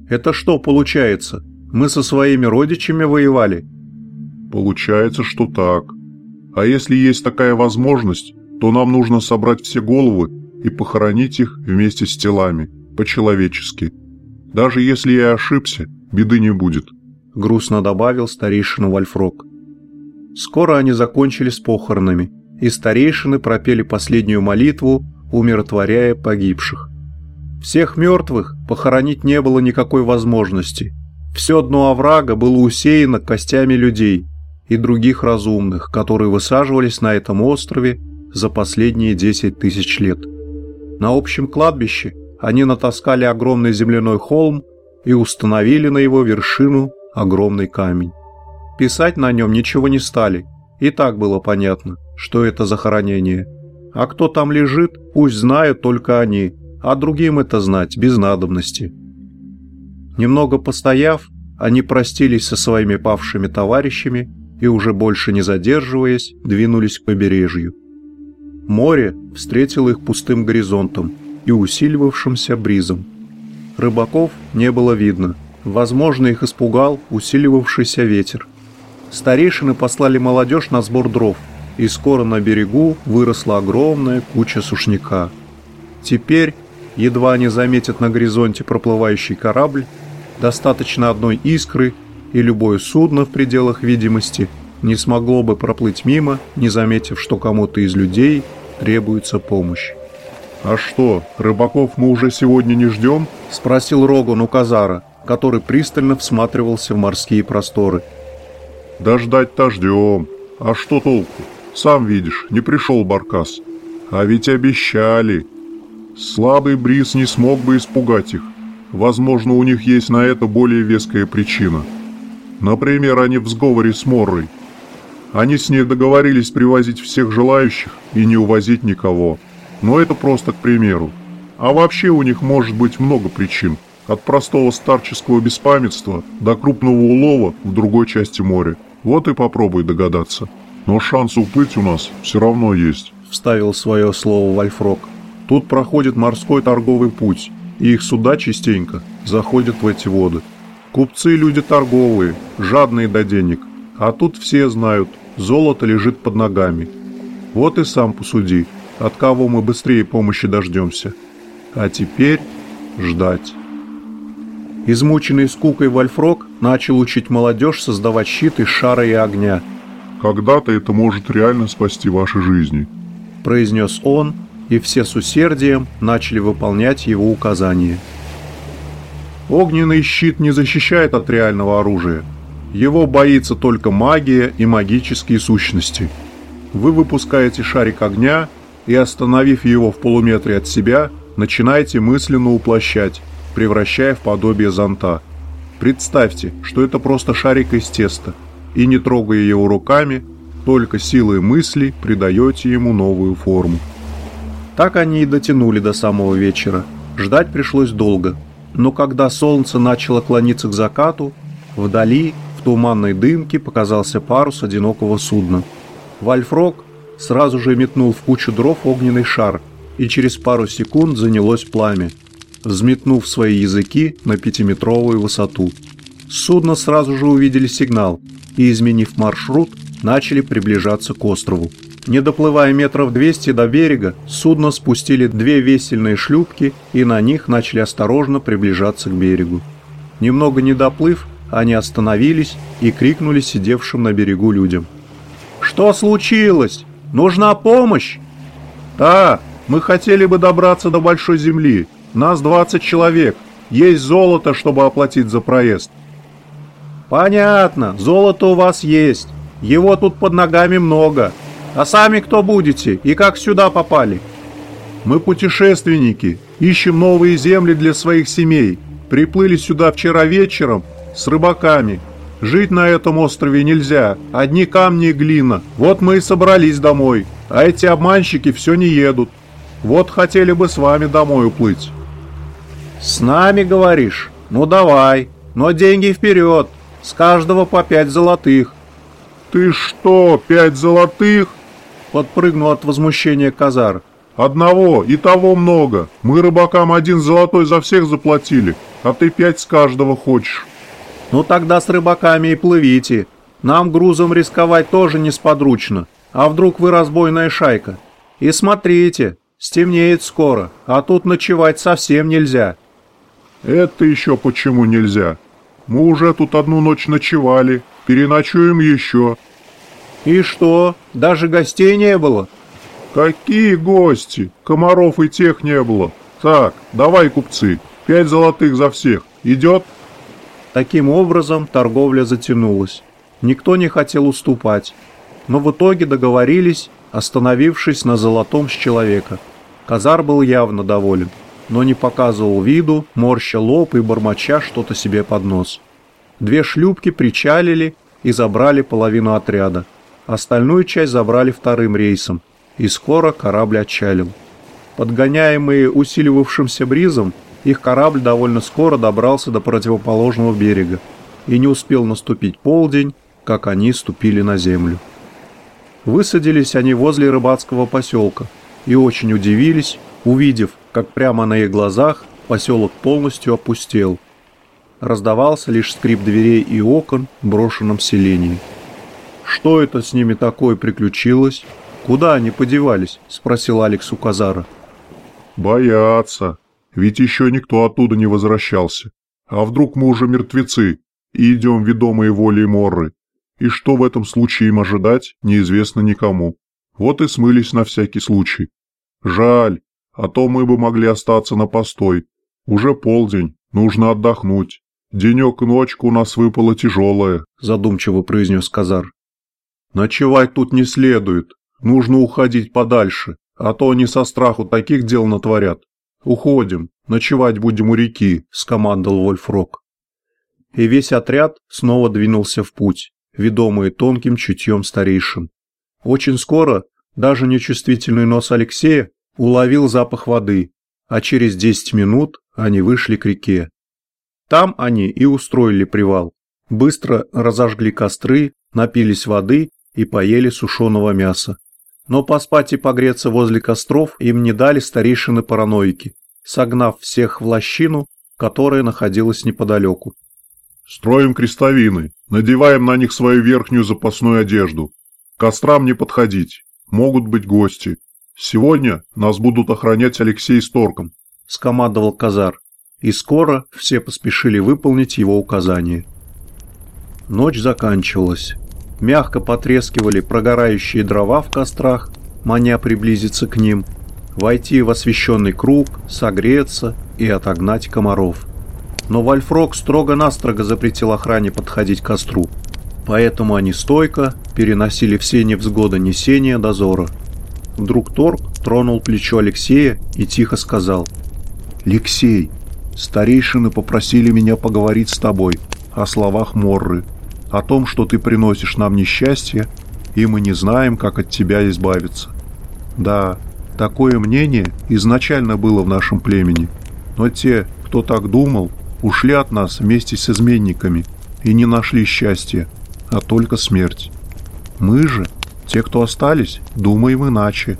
«Это что получается? Мы со своими родичами воевали?» «Получается, что так. А если есть такая возможность, то нам нужно собрать все головы и похоронить их вместе с телами, по-человечески. Даже если я ошибся, беды не будет» грустно добавил старейшина Вальфрок. Скоро они закончили с похоронами, и старейшины пропели последнюю молитву, умиротворяя погибших. Всех мертвых похоронить не было никакой возможности. Все дно оврага было усеяно костями людей и других разумных, которые высаживались на этом острове за последние 10 тысяч лет. На общем кладбище они натаскали огромный земляной холм и установили на его вершину огромный камень. Писать на нем ничего не стали, и так было понятно, что это захоронение. А кто там лежит, пусть знают только они, а другим это знать без надобности. Немного постояв, они простились со своими павшими товарищами и уже больше не задерживаясь, двинулись к побережью. Море встретило их пустым горизонтом и усиливавшимся бризом. Рыбаков не было видно. Возможно, их испугал усиливавшийся ветер. Старейшины послали молодежь на сбор дров, и скоро на берегу выросла огромная куча сушняка. Теперь, едва они заметят на горизонте проплывающий корабль, достаточно одной искры, и любое судно в пределах видимости не смогло бы проплыть мимо, не заметив, что кому-то из людей требуется помощь. «А что, рыбаков мы уже сегодня не ждем?» – спросил Роган у Казара, который пристально всматривался в морские просторы. «Да ждать-то ждем. А что толку? Сам видишь, не пришел Баркас. А ведь обещали. Слабый бриз не смог бы испугать их. Возможно, у них есть на это более веская причина. Например, они в сговоре с Моррой. Они с ней договорились привозить всех желающих и не увозить никого. Но это просто к примеру. А вообще у них может быть много причин. От простого старческого беспамятства до крупного улова в другой части моря. Вот и попробуй догадаться. Но шанс уплыть у нас все равно есть. Вставил свое слово Вальфрок. Тут проходит морской торговый путь, и их суда частенько заходят в эти воды. Купцы люди торговые, жадные до денег, а тут все знают, золото лежит под ногами. Вот и сам посуди, от кого мы быстрее помощи дождемся. А теперь ждать. Измученный скукой Вальфрок начал учить молодежь создавать щит из шара и огня. «Когда-то это может реально спасти ваши жизни», – произнес он, и все с усердием начали выполнять его указания. Огненный щит не защищает от реального оружия. Его боится только магия и магические сущности. Вы выпускаете шарик огня и, остановив его в полуметре от себя, начинаете мысленно уплощать, превращая в подобие зонта. Представьте, что это просто шарик из теста, и не трогая его руками, только силой мысли придаете ему новую форму. Так они и дотянули до самого вечера. Ждать пришлось долго, но когда солнце начало клониться к закату, вдали, в туманной дымке, показался парус одинокого судна. Вальфрок сразу же метнул в кучу дров огненный шар, и через пару секунд занялось пламя, взметнув свои языки на пятиметровую высоту. Судно сразу же увидели сигнал и, изменив маршрут, начали приближаться к острову. Не доплывая метров 200 до берега, судно спустили две весельные шлюпки и на них начали осторожно приближаться к берегу. Немного не доплыв, они остановились и крикнули сидевшим на берегу людям. «Что случилось? Нужна помощь?» «Да, мы хотели бы добраться до Большой Земли. Нас 20 человек. Есть золото, чтобы оплатить за проезд». «Понятно, золото у вас есть. Его тут под ногами много. А сами кто будете и как сюда попали? Мы путешественники, ищем новые земли для своих семей. Приплыли сюда вчера вечером с рыбаками. Жить на этом острове нельзя, одни камни и глина. Вот мы и собрались домой, а эти обманщики все не едут. Вот хотели бы с вами домой уплыть. С нами, говоришь? Ну давай, но деньги вперед, с каждого по пять золотых. Ты что, пять золотых? Подпрыгнул от возмущения Казар. «Одного, и того много. Мы рыбакам один золотой за всех заплатили, а ты пять с каждого хочешь». «Ну тогда с рыбаками и плывите. Нам грузом рисковать тоже несподручно. А вдруг вы разбойная шайка? И смотрите, стемнеет скоро, а тут ночевать совсем нельзя». «Это еще почему нельзя? Мы уже тут одну ночь ночевали, переночуем еще». «И что, даже гостей не было?» «Какие гости? Комаров и тех не было. Так, давай, купцы, пять золотых за всех. Идет?» Таким образом, торговля затянулась. Никто не хотел уступать. Но в итоге договорились, остановившись на золотом с человека. Казар был явно доволен, но не показывал виду, морща лоб и бормоча что-то себе под нос. Две шлюпки причалили и забрали половину отряда. Остальную часть забрали вторым рейсом, и скоро корабль отчалил. Подгоняемые усиливавшимся бризом, их корабль довольно скоро добрался до противоположного берега, и не успел наступить полдень, как они ступили на землю. Высадились они возле рыбацкого поселка и очень удивились, увидев, как прямо на их глазах поселок полностью опустел. Раздавался лишь скрип дверей и окон в брошенном селении. «Что это с ними такое приключилось? Куда они подевались?» – спросил Алекс у Казара. «Боятся. Ведь еще никто оттуда не возвращался. А вдруг мы уже мертвецы и идем ведомые волей Морры? И что в этом случае им ожидать, неизвестно никому. Вот и смылись на всякий случай. Жаль, а то мы бы могли остаться на постой. Уже полдень, нужно отдохнуть. Денек и ночка у нас выпала тяжелая», – задумчиво произнес Казар. «Ночевать тут не следует. Нужно уходить подальше, а то они со страху таких дел натворят. Уходим, ночевать будем у реки», – скомандовал Вольфрок. И весь отряд снова двинулся в путь, ведомые тонким чутьем старейшин. Очень скоро даже нечувствительный нос Алексея уловил запах воды, а через 10 минут они вышли к реке. Там они и устроили привал. Быстро разожгли костры, напились воды и поели сушеного мяса. Но поспать и погреться возле костров им не дали старейшины-параноики, согнав всех в лощину, которая находилась неподалеку. «Строим крестовины, надеваем на них свою верхнюю запасную одежду. К кострам не подходить, могут быть гости. Сегодня нас будут охранять Алексей с Торком», – скомандовал Казар и скоро все поспешили выполнить его указания. Ночь заканчивалась. Мягко потрескивали прогорающие дрова в кострах, маня приблизиться к ним, войти в освещенный круг, согреться и отогнать комаров. Но Вальфрок строго-настрого запретил охране подходить к костру, поэтому они стойко переносили все невзгоды несения дозора. Вдруг Торг тронул плечо Алексея и тихо сказал «Алексей, Старейшины попросили меня поговорить с тобой о словах Морры, о том, что ты приносишь нам несчастье, и мы не знаем, как от тебя избавиться. Да, такое мнение изначально было в нашем племени, но те, кто так думал, ушли от нас вместе с изменниками и не нашли счастья, а только смерть. Мы же, те, кто остались, думаем иначе.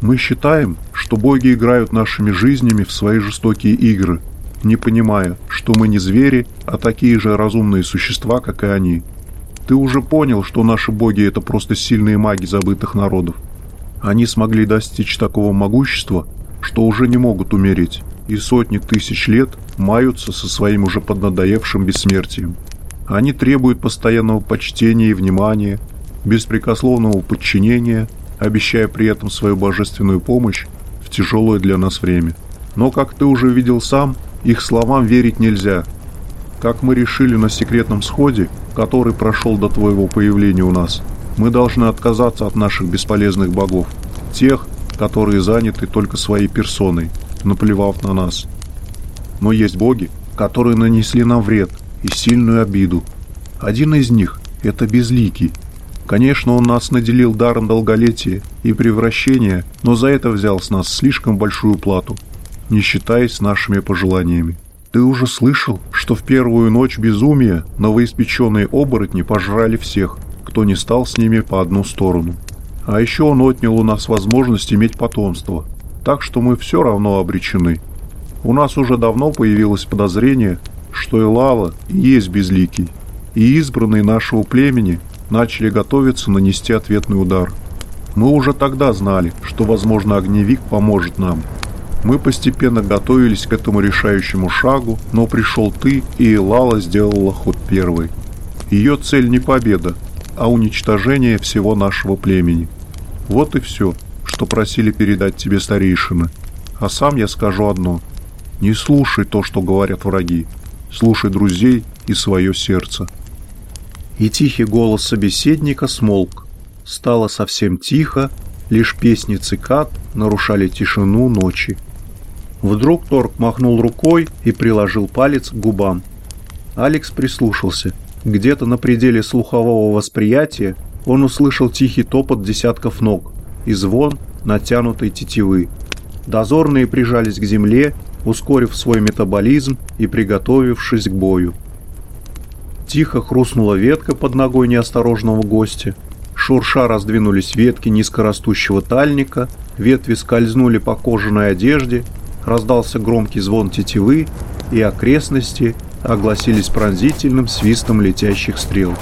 Мы считаем, что боги играют нашими жизнями в свои жестокие игры – не понимая, что мы не звери, а такие же разумные существа, как и они. Ты уже понял, что наши боги – это просто сильные маги забытых народов. Они смогли достичь такого могущества, что уже не могут умереть, и сотни тысяч лет маются со своим уже поднадоевшим бессмертием. Они требуют постоянного почтения и внимания, беспрекословного подчинения, обещая при этом свою божественную помощь в тяжелое для нас время. Но, как ты уже видел сам, их словам верить нельзя. Как мы решили на секретном сходе, который прошел до твоего появления у нас, мы должны отказаться от наших бесполезных богов, тех, которые заняты только своей персоной, наплевав на нас. Но есть боги, которые нанесли нам вред и сильную обиду. Один из них – это Безликий. Конечно, он нас наделил даром долголетия и превращения, но за это взял с нас слишком большую плату – не считаясь нашими пожеланиями. Ты уже слышал, что в первую ночь безумия новоиспеченные оборотни пожрали всех, кто не стал с ними по одну сторону. А еще он отнял у нас возможность иметь потомство, так что мы все равно обречены. У нас уже давно появилось подозрение, что Элала и есть безликий, и избранные нашего племени начали готовиться нанести ответный удар. Мы уже тогда знали, что, возможно, огневик поможет нам, мы постепенно готовились к этому решающему шагу, но пришел ты, и Лала сделала ход первой. Ее цель не победа, а уничтожение всего нашего племени. Вот и все, что просили передать тебе старейшины. А сам я скажу одно. Не слушай то, что говорят враги. Слушай друзей и свое сердце. И тихий голос собеседника смолк. Стало совсем тихо, Лишь песни цикад нарушали тишину ночи. Вдруг Торг махнул рукой и приложил палец к губам. Алекс прислушался. Где-то на пределе слухового восприятия он услышал тихий топот десятков ног и звон натянутой тетивы. Дозорные прижались к земле, ускорив свой метаболизм и приготовившись к бою. Тихо хрустнула ветка под ногой неосторожного гостя. Шурша раздвинулись ветки низкорастущего тальника, ветви скользнули по кожаной одежде, раздался громкий звон тетивы, и окрестности огласились пронзительным свистом летящих стрел.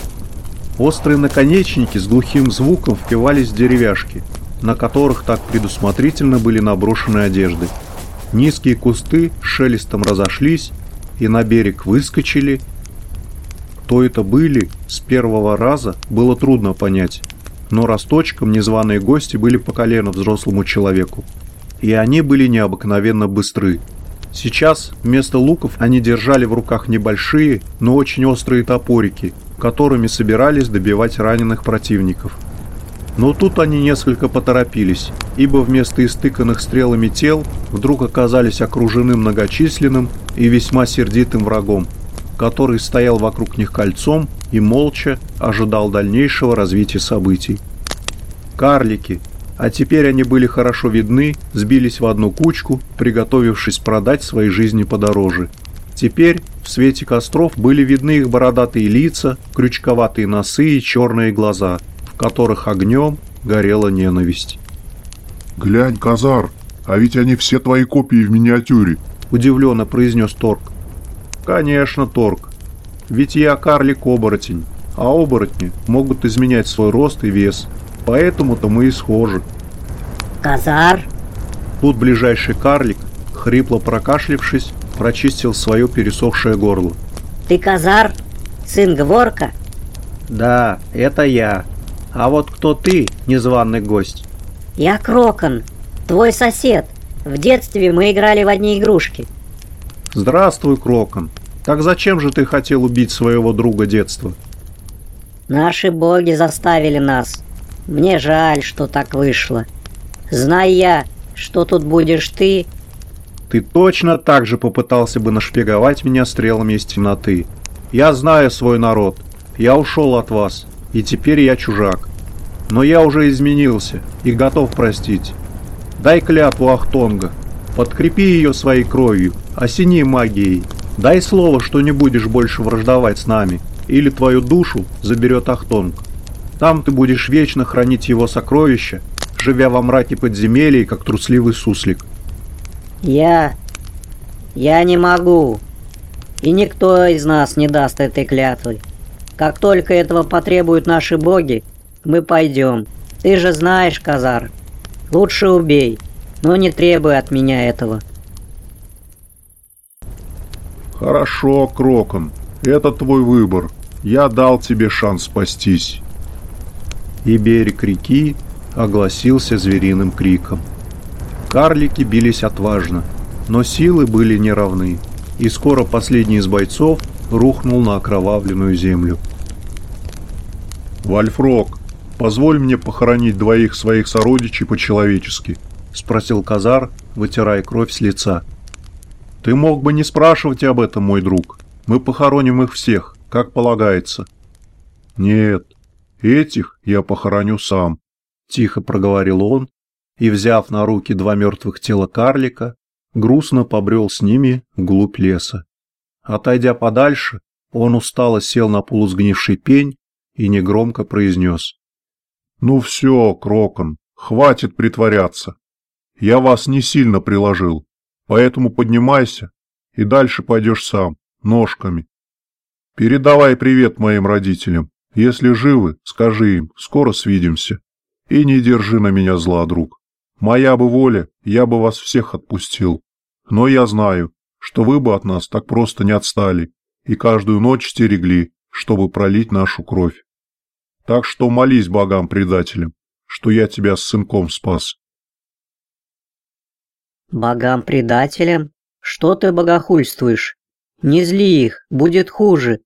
Острые наконечники с глухим звуком впивались в деревяшки, на которых так предусмотрительно были наброшены одежды. Низкие кусты шелестом разошлись, и на берег выскочили. Кто это были, с первого раза было трудно понять, но росточком незваные гости были по колено взрослому человеку, и они были необыкновенно быстры. Сейчас вместо луков они держали в руках небольшие, но очень острые топорики, которыми собирались добивать раненых противников. Но тут они несколько поторопились, ибо вместо истыканных стрелами тел вдруг оказались окружены многочисленным и весьма сердитым врагом, который стоял вокруг них кольцом и молча ожидал дальнейшего развития событий. Карлики, а теперь они были хорошо видны, сбились в одну кучку, приготовившись продать свои жизни подороже. Теперь в свете костров были видны их бородатые лица, крючковатые носы и черные глаза, в которых огнем горела ненависть. «Глянь, Казар, а ведь они все твои копии в миниатюре», – удивленно произнес Торг. «Конечно, Торг. Ведь я карлик-оборотень, а оборотни могут изменять свой рост и вес, Поэтому-то мы и схожи. Казар? Тут ближайший карлик, хрипло прокашлившись, прочистил свое пересохшее горло. Ты Казар? Сын Гворка? Да, это я. А вот кто ты, незваный гость? Я Крокон, твой сосед. В детстве мы играли в одни игрушки. Здравствуй, Крокон. Так зачем же ты хотел убить своего друга детства? Наши боги заставили нас. Мне жаль, что так вышло. Зная я, что тут будешь ты... Ты точно так же попытался бы нашпиговать меня стрелами из темноты. Я знаю свой народ. Я ушел от вас. И теперь я чужак. Но я уже изменился и готов простить. Дай клятву Ахтонга. Подкрепи ее своей кровью. Осени магией. Дай слово, что не будешь больше враждовать с нами. Или твою душу заберет Ахтонг. Там ты будешь вечно хранить его сокровища, живя во мраке подземелий, как трусливый суслик. Я... я не могу. И никто из нас не даст этой клятвы. Как только этого потребуют наши боги, мы пойдем. Ты же знаешь, Казар. Лучше убей, но не требуй от меня этого. Хорошо, Крокон. Это твой выбор. Я дал тебе шанс спастись и берег реки огласился звериным криком. Карлики бились отважно, но силы были неравны, и скоро последний из бойцов рухнул на окровавленную землю. «Вальфрок, позволь мне похоронить двоих своих сородичей по-человечески», — спросил Казар, вытирая кровь с лица. «Ты мог бы не спрашивать об этом, мой друг. Мы похороним их всех, как полагается». «Нет, Этих я похороню сам, тихо проговорил он и, взяв на руки два мертвых тела карлика, грустно побрел с ними вглубь леса. Отойдя подальше, он устало сел на полусгнивший пень и негромко произнес. «Ну все, Крокон, хватит притворяться. Я вас не сильно приложил, поэтому поднимайся и дальше пойдешь сам, ножками. Передавай привет моим родителям. Если живы, скажи им, скоро свидимся. И не держи на меня зла, друг. Моя бы воля, я бы вас всех отпустил. Но я знаю, что вы бы от нас так просто не отстали и каждую ночь стерегли, чтобы пролить нашу кровь. Так что молись богам-предателям, что я тебя с сынком спас. Богам-предателям? Что ты богохульствуешь? Не зли их, будет хуже.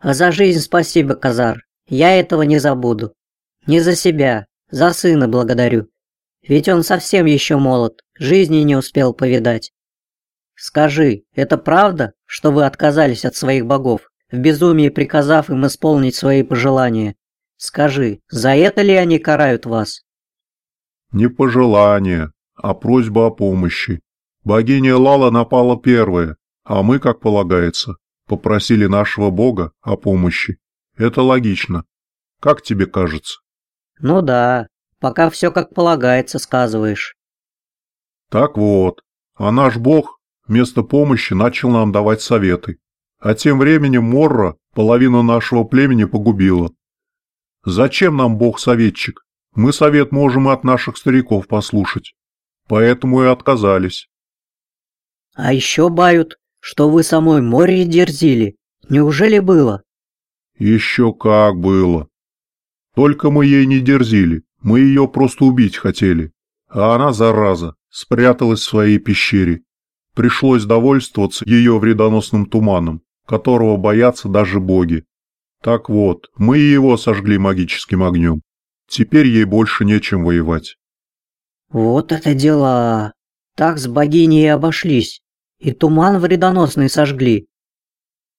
А за жизнь спасибо, Казар. Я этого не забуду. Не за себя, за сына благодарю. Ведь он совсем еще молод, жизни не успел повидать. Скажи, это правда, что вы отказались от своих богов, в безумии приказав им исполнить свои пожелания? Скажи, за это ли они карают вас? Не пожелание, а просьба о помощи. Богиня Лала напала первая, а мы, как полагается, попросили нашего бога о помощи. Это логично. Как тебе кажется? Ну да, пока все как полагается сказываешь. Так вот, а наш бог вместо помощи начал нам давать советы. А тем временем Морра половину нашего племени погубила. Зачем нам бог-советчик? Мы совет можем и от наших стариков послушать. Поэтому и отказались. А еще бают, что вы самой море дерзили. Неужели было? Еще как было. Только мы ей не дерзили, мы ее просто убить хотели. А она, зараза, спряталась в своей пещере. Пришлось довольствоваться ее вредоносным туманом, которого боятся даже боги. Так вот, мы его сожгли магическим огнем. Теперь ей больше нечем воевать. Вот это дела! Так с богиней обошлись. И туман вредоносный сожгли.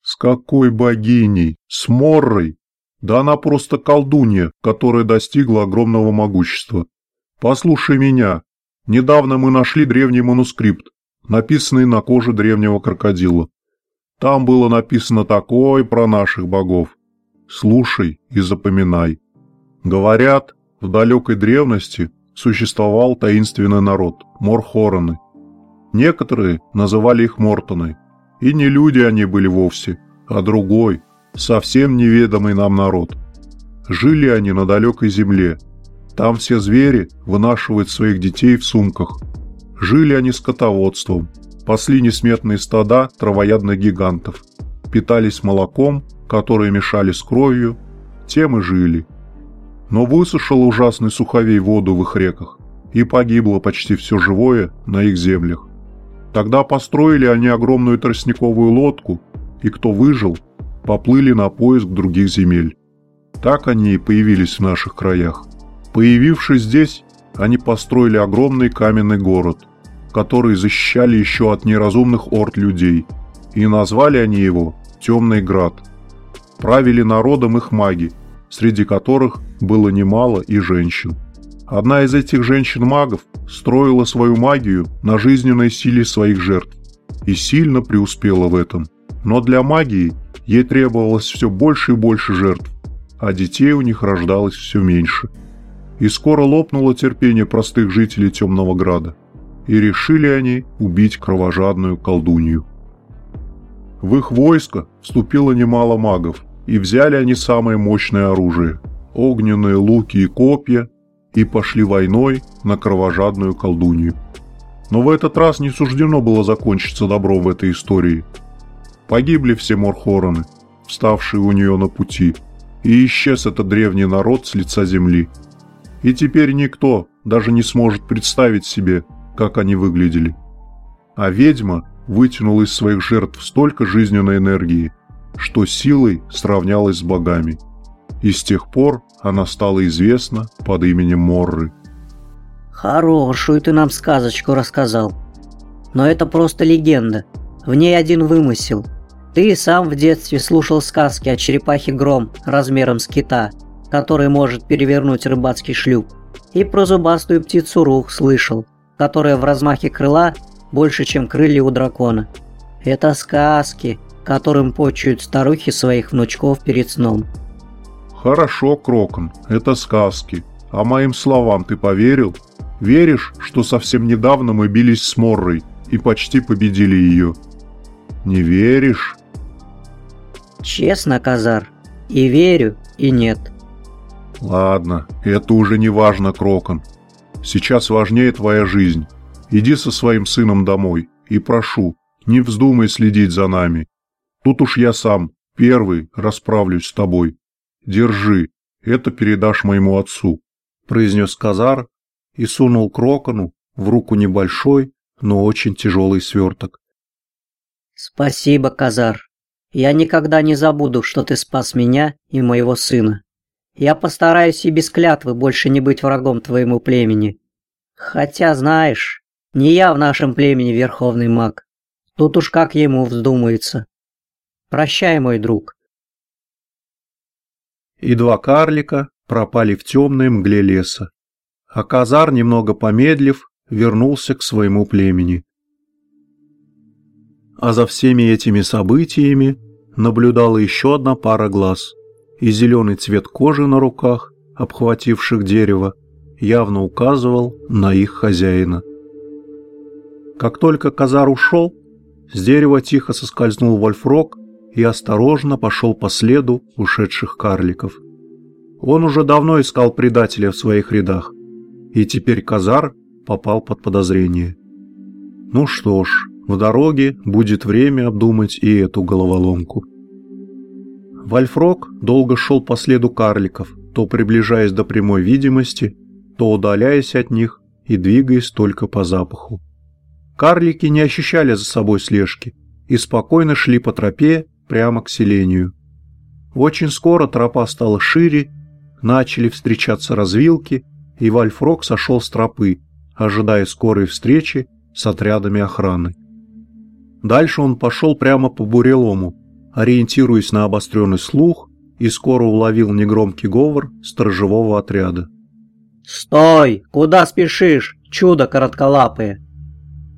С какой богиней? С Моррой? Да она просто колдунья, которая достигла огромного могущества. Послушай меня. Недавно мы нашли древний манускрипт, написанный на коже древнего крокодила. Там было написано такое про наших богов. Слушай и запоминай. Говорят, в далекой древности существовал таинственный народ – Морхороны. Некоторые называли их Мортоны. И не люди они были вовсе, а другой, совсем неведомый нам народ. Жили они на далекой земле. Там все звери вынашивают своих детей в сумках. Жили они скотоводством, пасли несметные стада травоядных гигантов, питались молоком, которое мешали с кровью, тем и жили – но высушил ужасный суховей воду в их реках, и погибло почти все живое на их землях. Тогда построили они огромную тростниковую лодку, и кто выжил, поплыли на поиск других земель. Так они и появились в наших краях. Появившись здесь, они построили огромный каменный город, который защищали еще от неразумных орд людей, и назвали они его Темный Град. Правили народом их маги – среди которых было немало и женщин. Одна из этих женщин-магов строила свою магию на жизненной силе своих жертв и сильно преуспела в этом. Но для магии ей требовалось все больше и больше жертв, а детей у них рождалось все меньше. И скоро лопнуло терпение простых жителей Темного Града, и решили они убить кровожадную колдунью. В их войско вступило немало магов, и взяли они самое мощное оружие – огненные луки и копья, и пошли войной на кровожадную колдунью. Но в этот раз не суждено было закончиться добро в этой истории. Погибли все Морхороны, вставшие у нее на пути, и исчез этот древний народ с лица земли. И теперь никто даже не сможет представить себе, как они выглядели. А ведьма вытянула из своих жертв столько жизненной энергии – что силой сравнялась с богами. И с тех пор она стала известна под именем Морры. Хорошую ты нам сказочку рассказал. Но это просто легенда. В ней один вымысел. Ты сам в детстве слушал сказки о черепахе Гром размером с кита, который может перевернуть рыбацкий шлюп. И про зубастую птицу Рух слышал, которая в размахе крыла больше, чем крылья у дракона. Это сказки, которым почуют старухи своих внучков перед сном. Хорошо, Крокон, это сказки. А моим словам ты поверил? Веришь, что совсем недавно мы бились с Моррой и почти победили ее? Не веришь? Честно, Казар, и верю, и нет. Ладно, это уже не важно, Крокон. Сейчас важнее твоя жизнь. Иди со своим сыном домой и прошу, не вздумай следить за нами. Тут уж я сам, первый, расправлюсь с тобой. Держи, это передашь моему отцу», – произнес Казар и сунул Крокону в руку небольшой, но очень тяжелый сверток. «Спасибо, Казар. Я никогда не забуду, что ты спас меня и моего сына. Я постараюсь и без клятвы больше не быть врагом твоему племени. Хотя, знаешь, не я в нашем племени верховный маг. Тут уж как ему вздумается. Прощай, мой друг. И два карлика пропали в темной мгле леса. А Казар, немного помедлив, вернулся к своему племени. А за всеми этими событиями наблюдала еще одна пара глаз, и зеленый цвет кожи на руках, обхвативших дерево, явно указывал на их хозяина. Как только Казар ушел, с дерева тихо соскользнул Вольфрок и осторожно пошел по следу ушедших карликов. Он уже давно искал предателя в своих рядах, и теперь Казар попал под подозрение. Ну что ж, в дороге будет время обдумать и эту головоломку. Вольфрок долго шел по следу карликов, то приближаясь до прямой видимости, то удаляясь от них и двигаясь только по запаху. Карлики не ощущали за собой слежки и спокойно шли по тропе прямо к селению. Очень скоро тропа стала шире, начали встречаться развилки, и Вальфрок сошел с тропы, ожидая скорой встречи с отрядами охраны. Дальше он пошел прямо по бурелому, ориентируясь на обостренный слух, и скоро уловил негромкий говор сторожевого отряда. «Стой! Куда спешишь, чудо коротколапое?»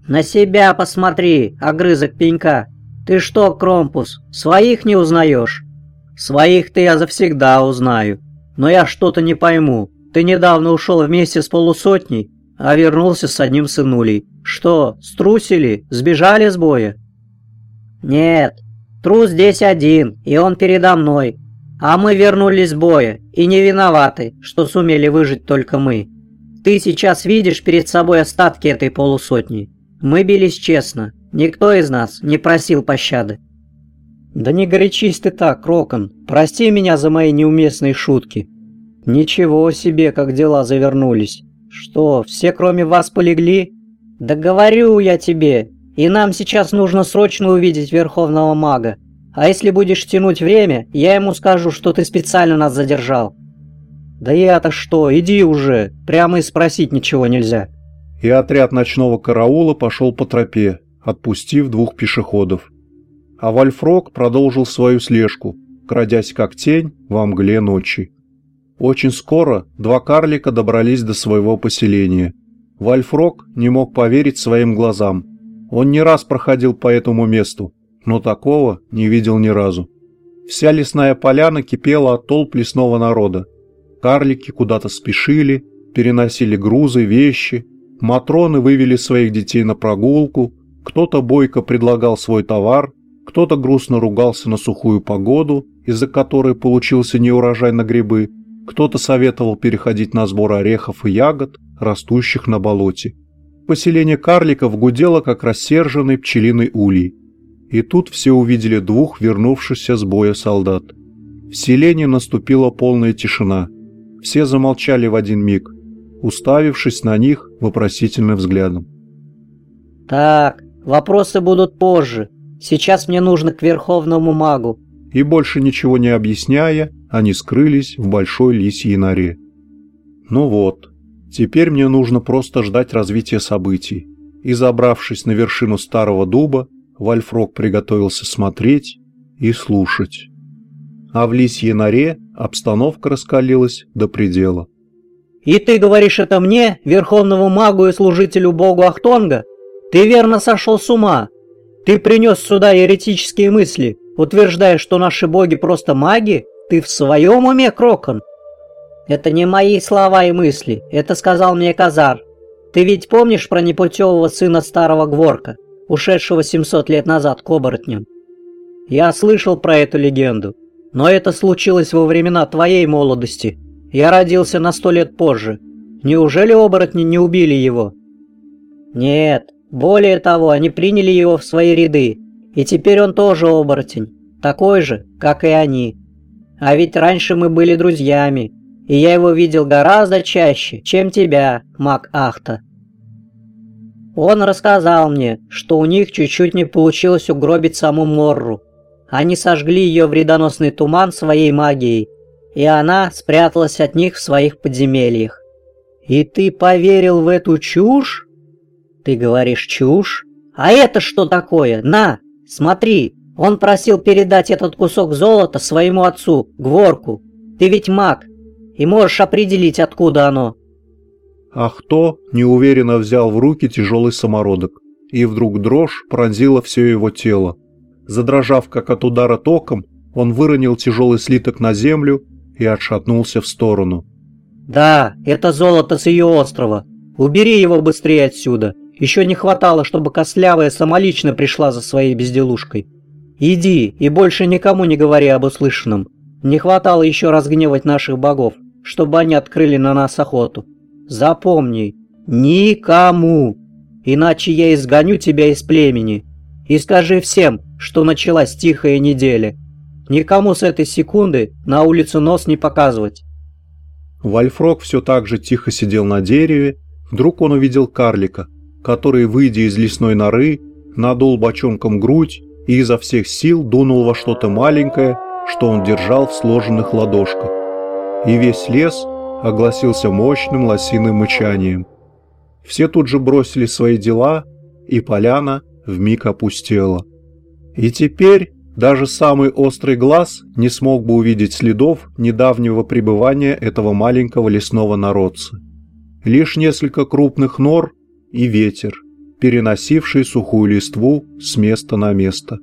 «На себя посмотри, огрызок пенька! Ты что, Кромпус, своих не узнаешь?» «Своих-то я завсегда узнаю, но я что-то не пойму. Ты недавно ушел вместе с полусотней, а вернулся с одним сынулей. Что, струсили? Сбежали с боя?» «Нет, трус здесь один, и он передо мной. А мы вернулись с боя, и не виноваты, что сумели выжить только мы. Ты сейчас видишь перед собой остатки этой полусотни. Мы бились честно, никто из нас не просил пощады. Да не горячись ты так, Рокон, прости меня за мои неуместные шутки. Ничего себе, как дела завернулись. Что, все кроме вас полегли? Да говорю я тебе, и нам сейчас нужно срочно увидеть Верховного Мага. А если будешь тянуть время, я ему скажу, что ты специально нас задержал. Да я-то что, иди уже, прямо и спросить ничего нельзя. И отряд ночного караула пошел по тропе, отпустив двух пешеходов. А Вальфрок продолжил свою слежку, крадясь как тень во мгле ночи. Очень скоро два карлика добрались до своего поселения. Вальфрок не мог поверить своим глазам. Он не раз проходил по этому месту, но такого не видел ни разу. Вся лесная поляна кипела от толп лесного народа. Карлики куда-то спешили, переносили грузы, вещи. Матроны вывели своих детей на прогулку, кто-то бойко предлагал свой товар, кто-то грустно ругался на сухую погоду, из-за которой получился неурожай на грибы, кто-то советовал переходить на сбор орехов и ягод, растущих на болоте. Поселение карликов гудело, как рассерженный пчелиный улей. И тут все увидели двух вернувшихся с боя солдат. В селении наступила полная тишина. Все замолчали в один миг, уставившись на них вопросительным взглядом. «Так, вопросы будут позже. Сейчас мне нужно к Верховному Магу». И больше ничего не объясняя, они скрылись в большой лисьей норе. Ну вот, теперь мне нужно просто ждать развития событий. И забравшись на вершину старого дуба, Вальфрок приготовился смотреть и слушать. А в лисьей норе обстановка раскалилась до предела. «И ты говоришь это мне, верховному магу и служителю богу Ахтонга? Ты верно сошел с ума. Ты принес сюда еретические мысли, утверждая, что наши боги просто маги? Ты в своем уме, Крокон?» «Это не мои слова и мысли, это сказал мне Казар. Ты ведь помнишь про непутевого сына старого Гворка? ушедшего 700 лет назад к оборотням. Я слышал про эту легенду, но это случилось во времена твоей молодости. Я родился на сто лет позже. Неужели оборотни не убили его? Нет, более того, они приняли его в свои ряды, и теперь он тоже оборотень, такой же, как и они. А ведь раньше мы были друзьями, и я его видел гораздо чаще, чем тебя, маг Ахта. Он рассказал мне, что у них чуть-чуть не получилось угробить саму Морру. Они сожгли ее вредоносный туман своей магией, и она спряталась от них в своих подземельях. И ты поверил в эту чушь? Ты говоришь чушь? А это что такое? На, смотри, он просил передать этот кусок золота своему отцу, Гворку. Ты ведь маг, и можешь определить, откуда оно. А кто неуверенно взял в руки тяжелый самородок, и вдруг дрожь пронзила все его тело. Задрожав как от удара током, он выронил тяжелый слиток на землю и отшатнулся в сторону. «Да, это золото с ее острова. Убери его быстрее отсюда. Еще не хватало, чтобы Кослявая самолично пришла за своей безделушкой. Иди и больше никому не говори об услышанном. Не хватало еще разгневать наших богов, чтобы они открыли на нас охоту. Запомни, никому, иначе я изгоню тебя из племени. И скажи всем, что началась тихая неделя. Никому с этой секунды на улицу нос не показывать. Вальфрок все так же тихо сидел на дереве. Вдруг он увидел карлика, который, выйдя из лесной норы, надул бочонком грудь и изо всех сил дунул во что-то маленькое, что он держал в сложенных ладошках. И весь лес огласился мощным лосиным мычанием. Все тут же бросили свои дела, и поляна вмиг опустела. И теперь даже самый острый глаз не смог бы увидеть следов недавнего пребывания этого маленького лесного народца. Лишь несколько крупных нор и ветер, переносивший сухую листву с места на место.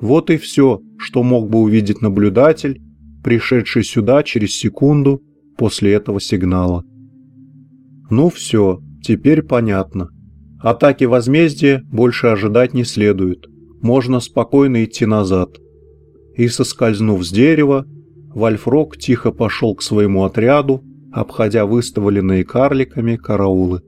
Вот и все, что мог бы увидеть наблюдатель, пришедший сюда через секунду после этого сигнала. Ну все, теперь понятно. Атаки возмездия больше ожидать не следует можно спокойно идти назад. И соскользнув с дерева, Вальфрок тихо пошел к своему отряду, обходя выставленные карликами караулы.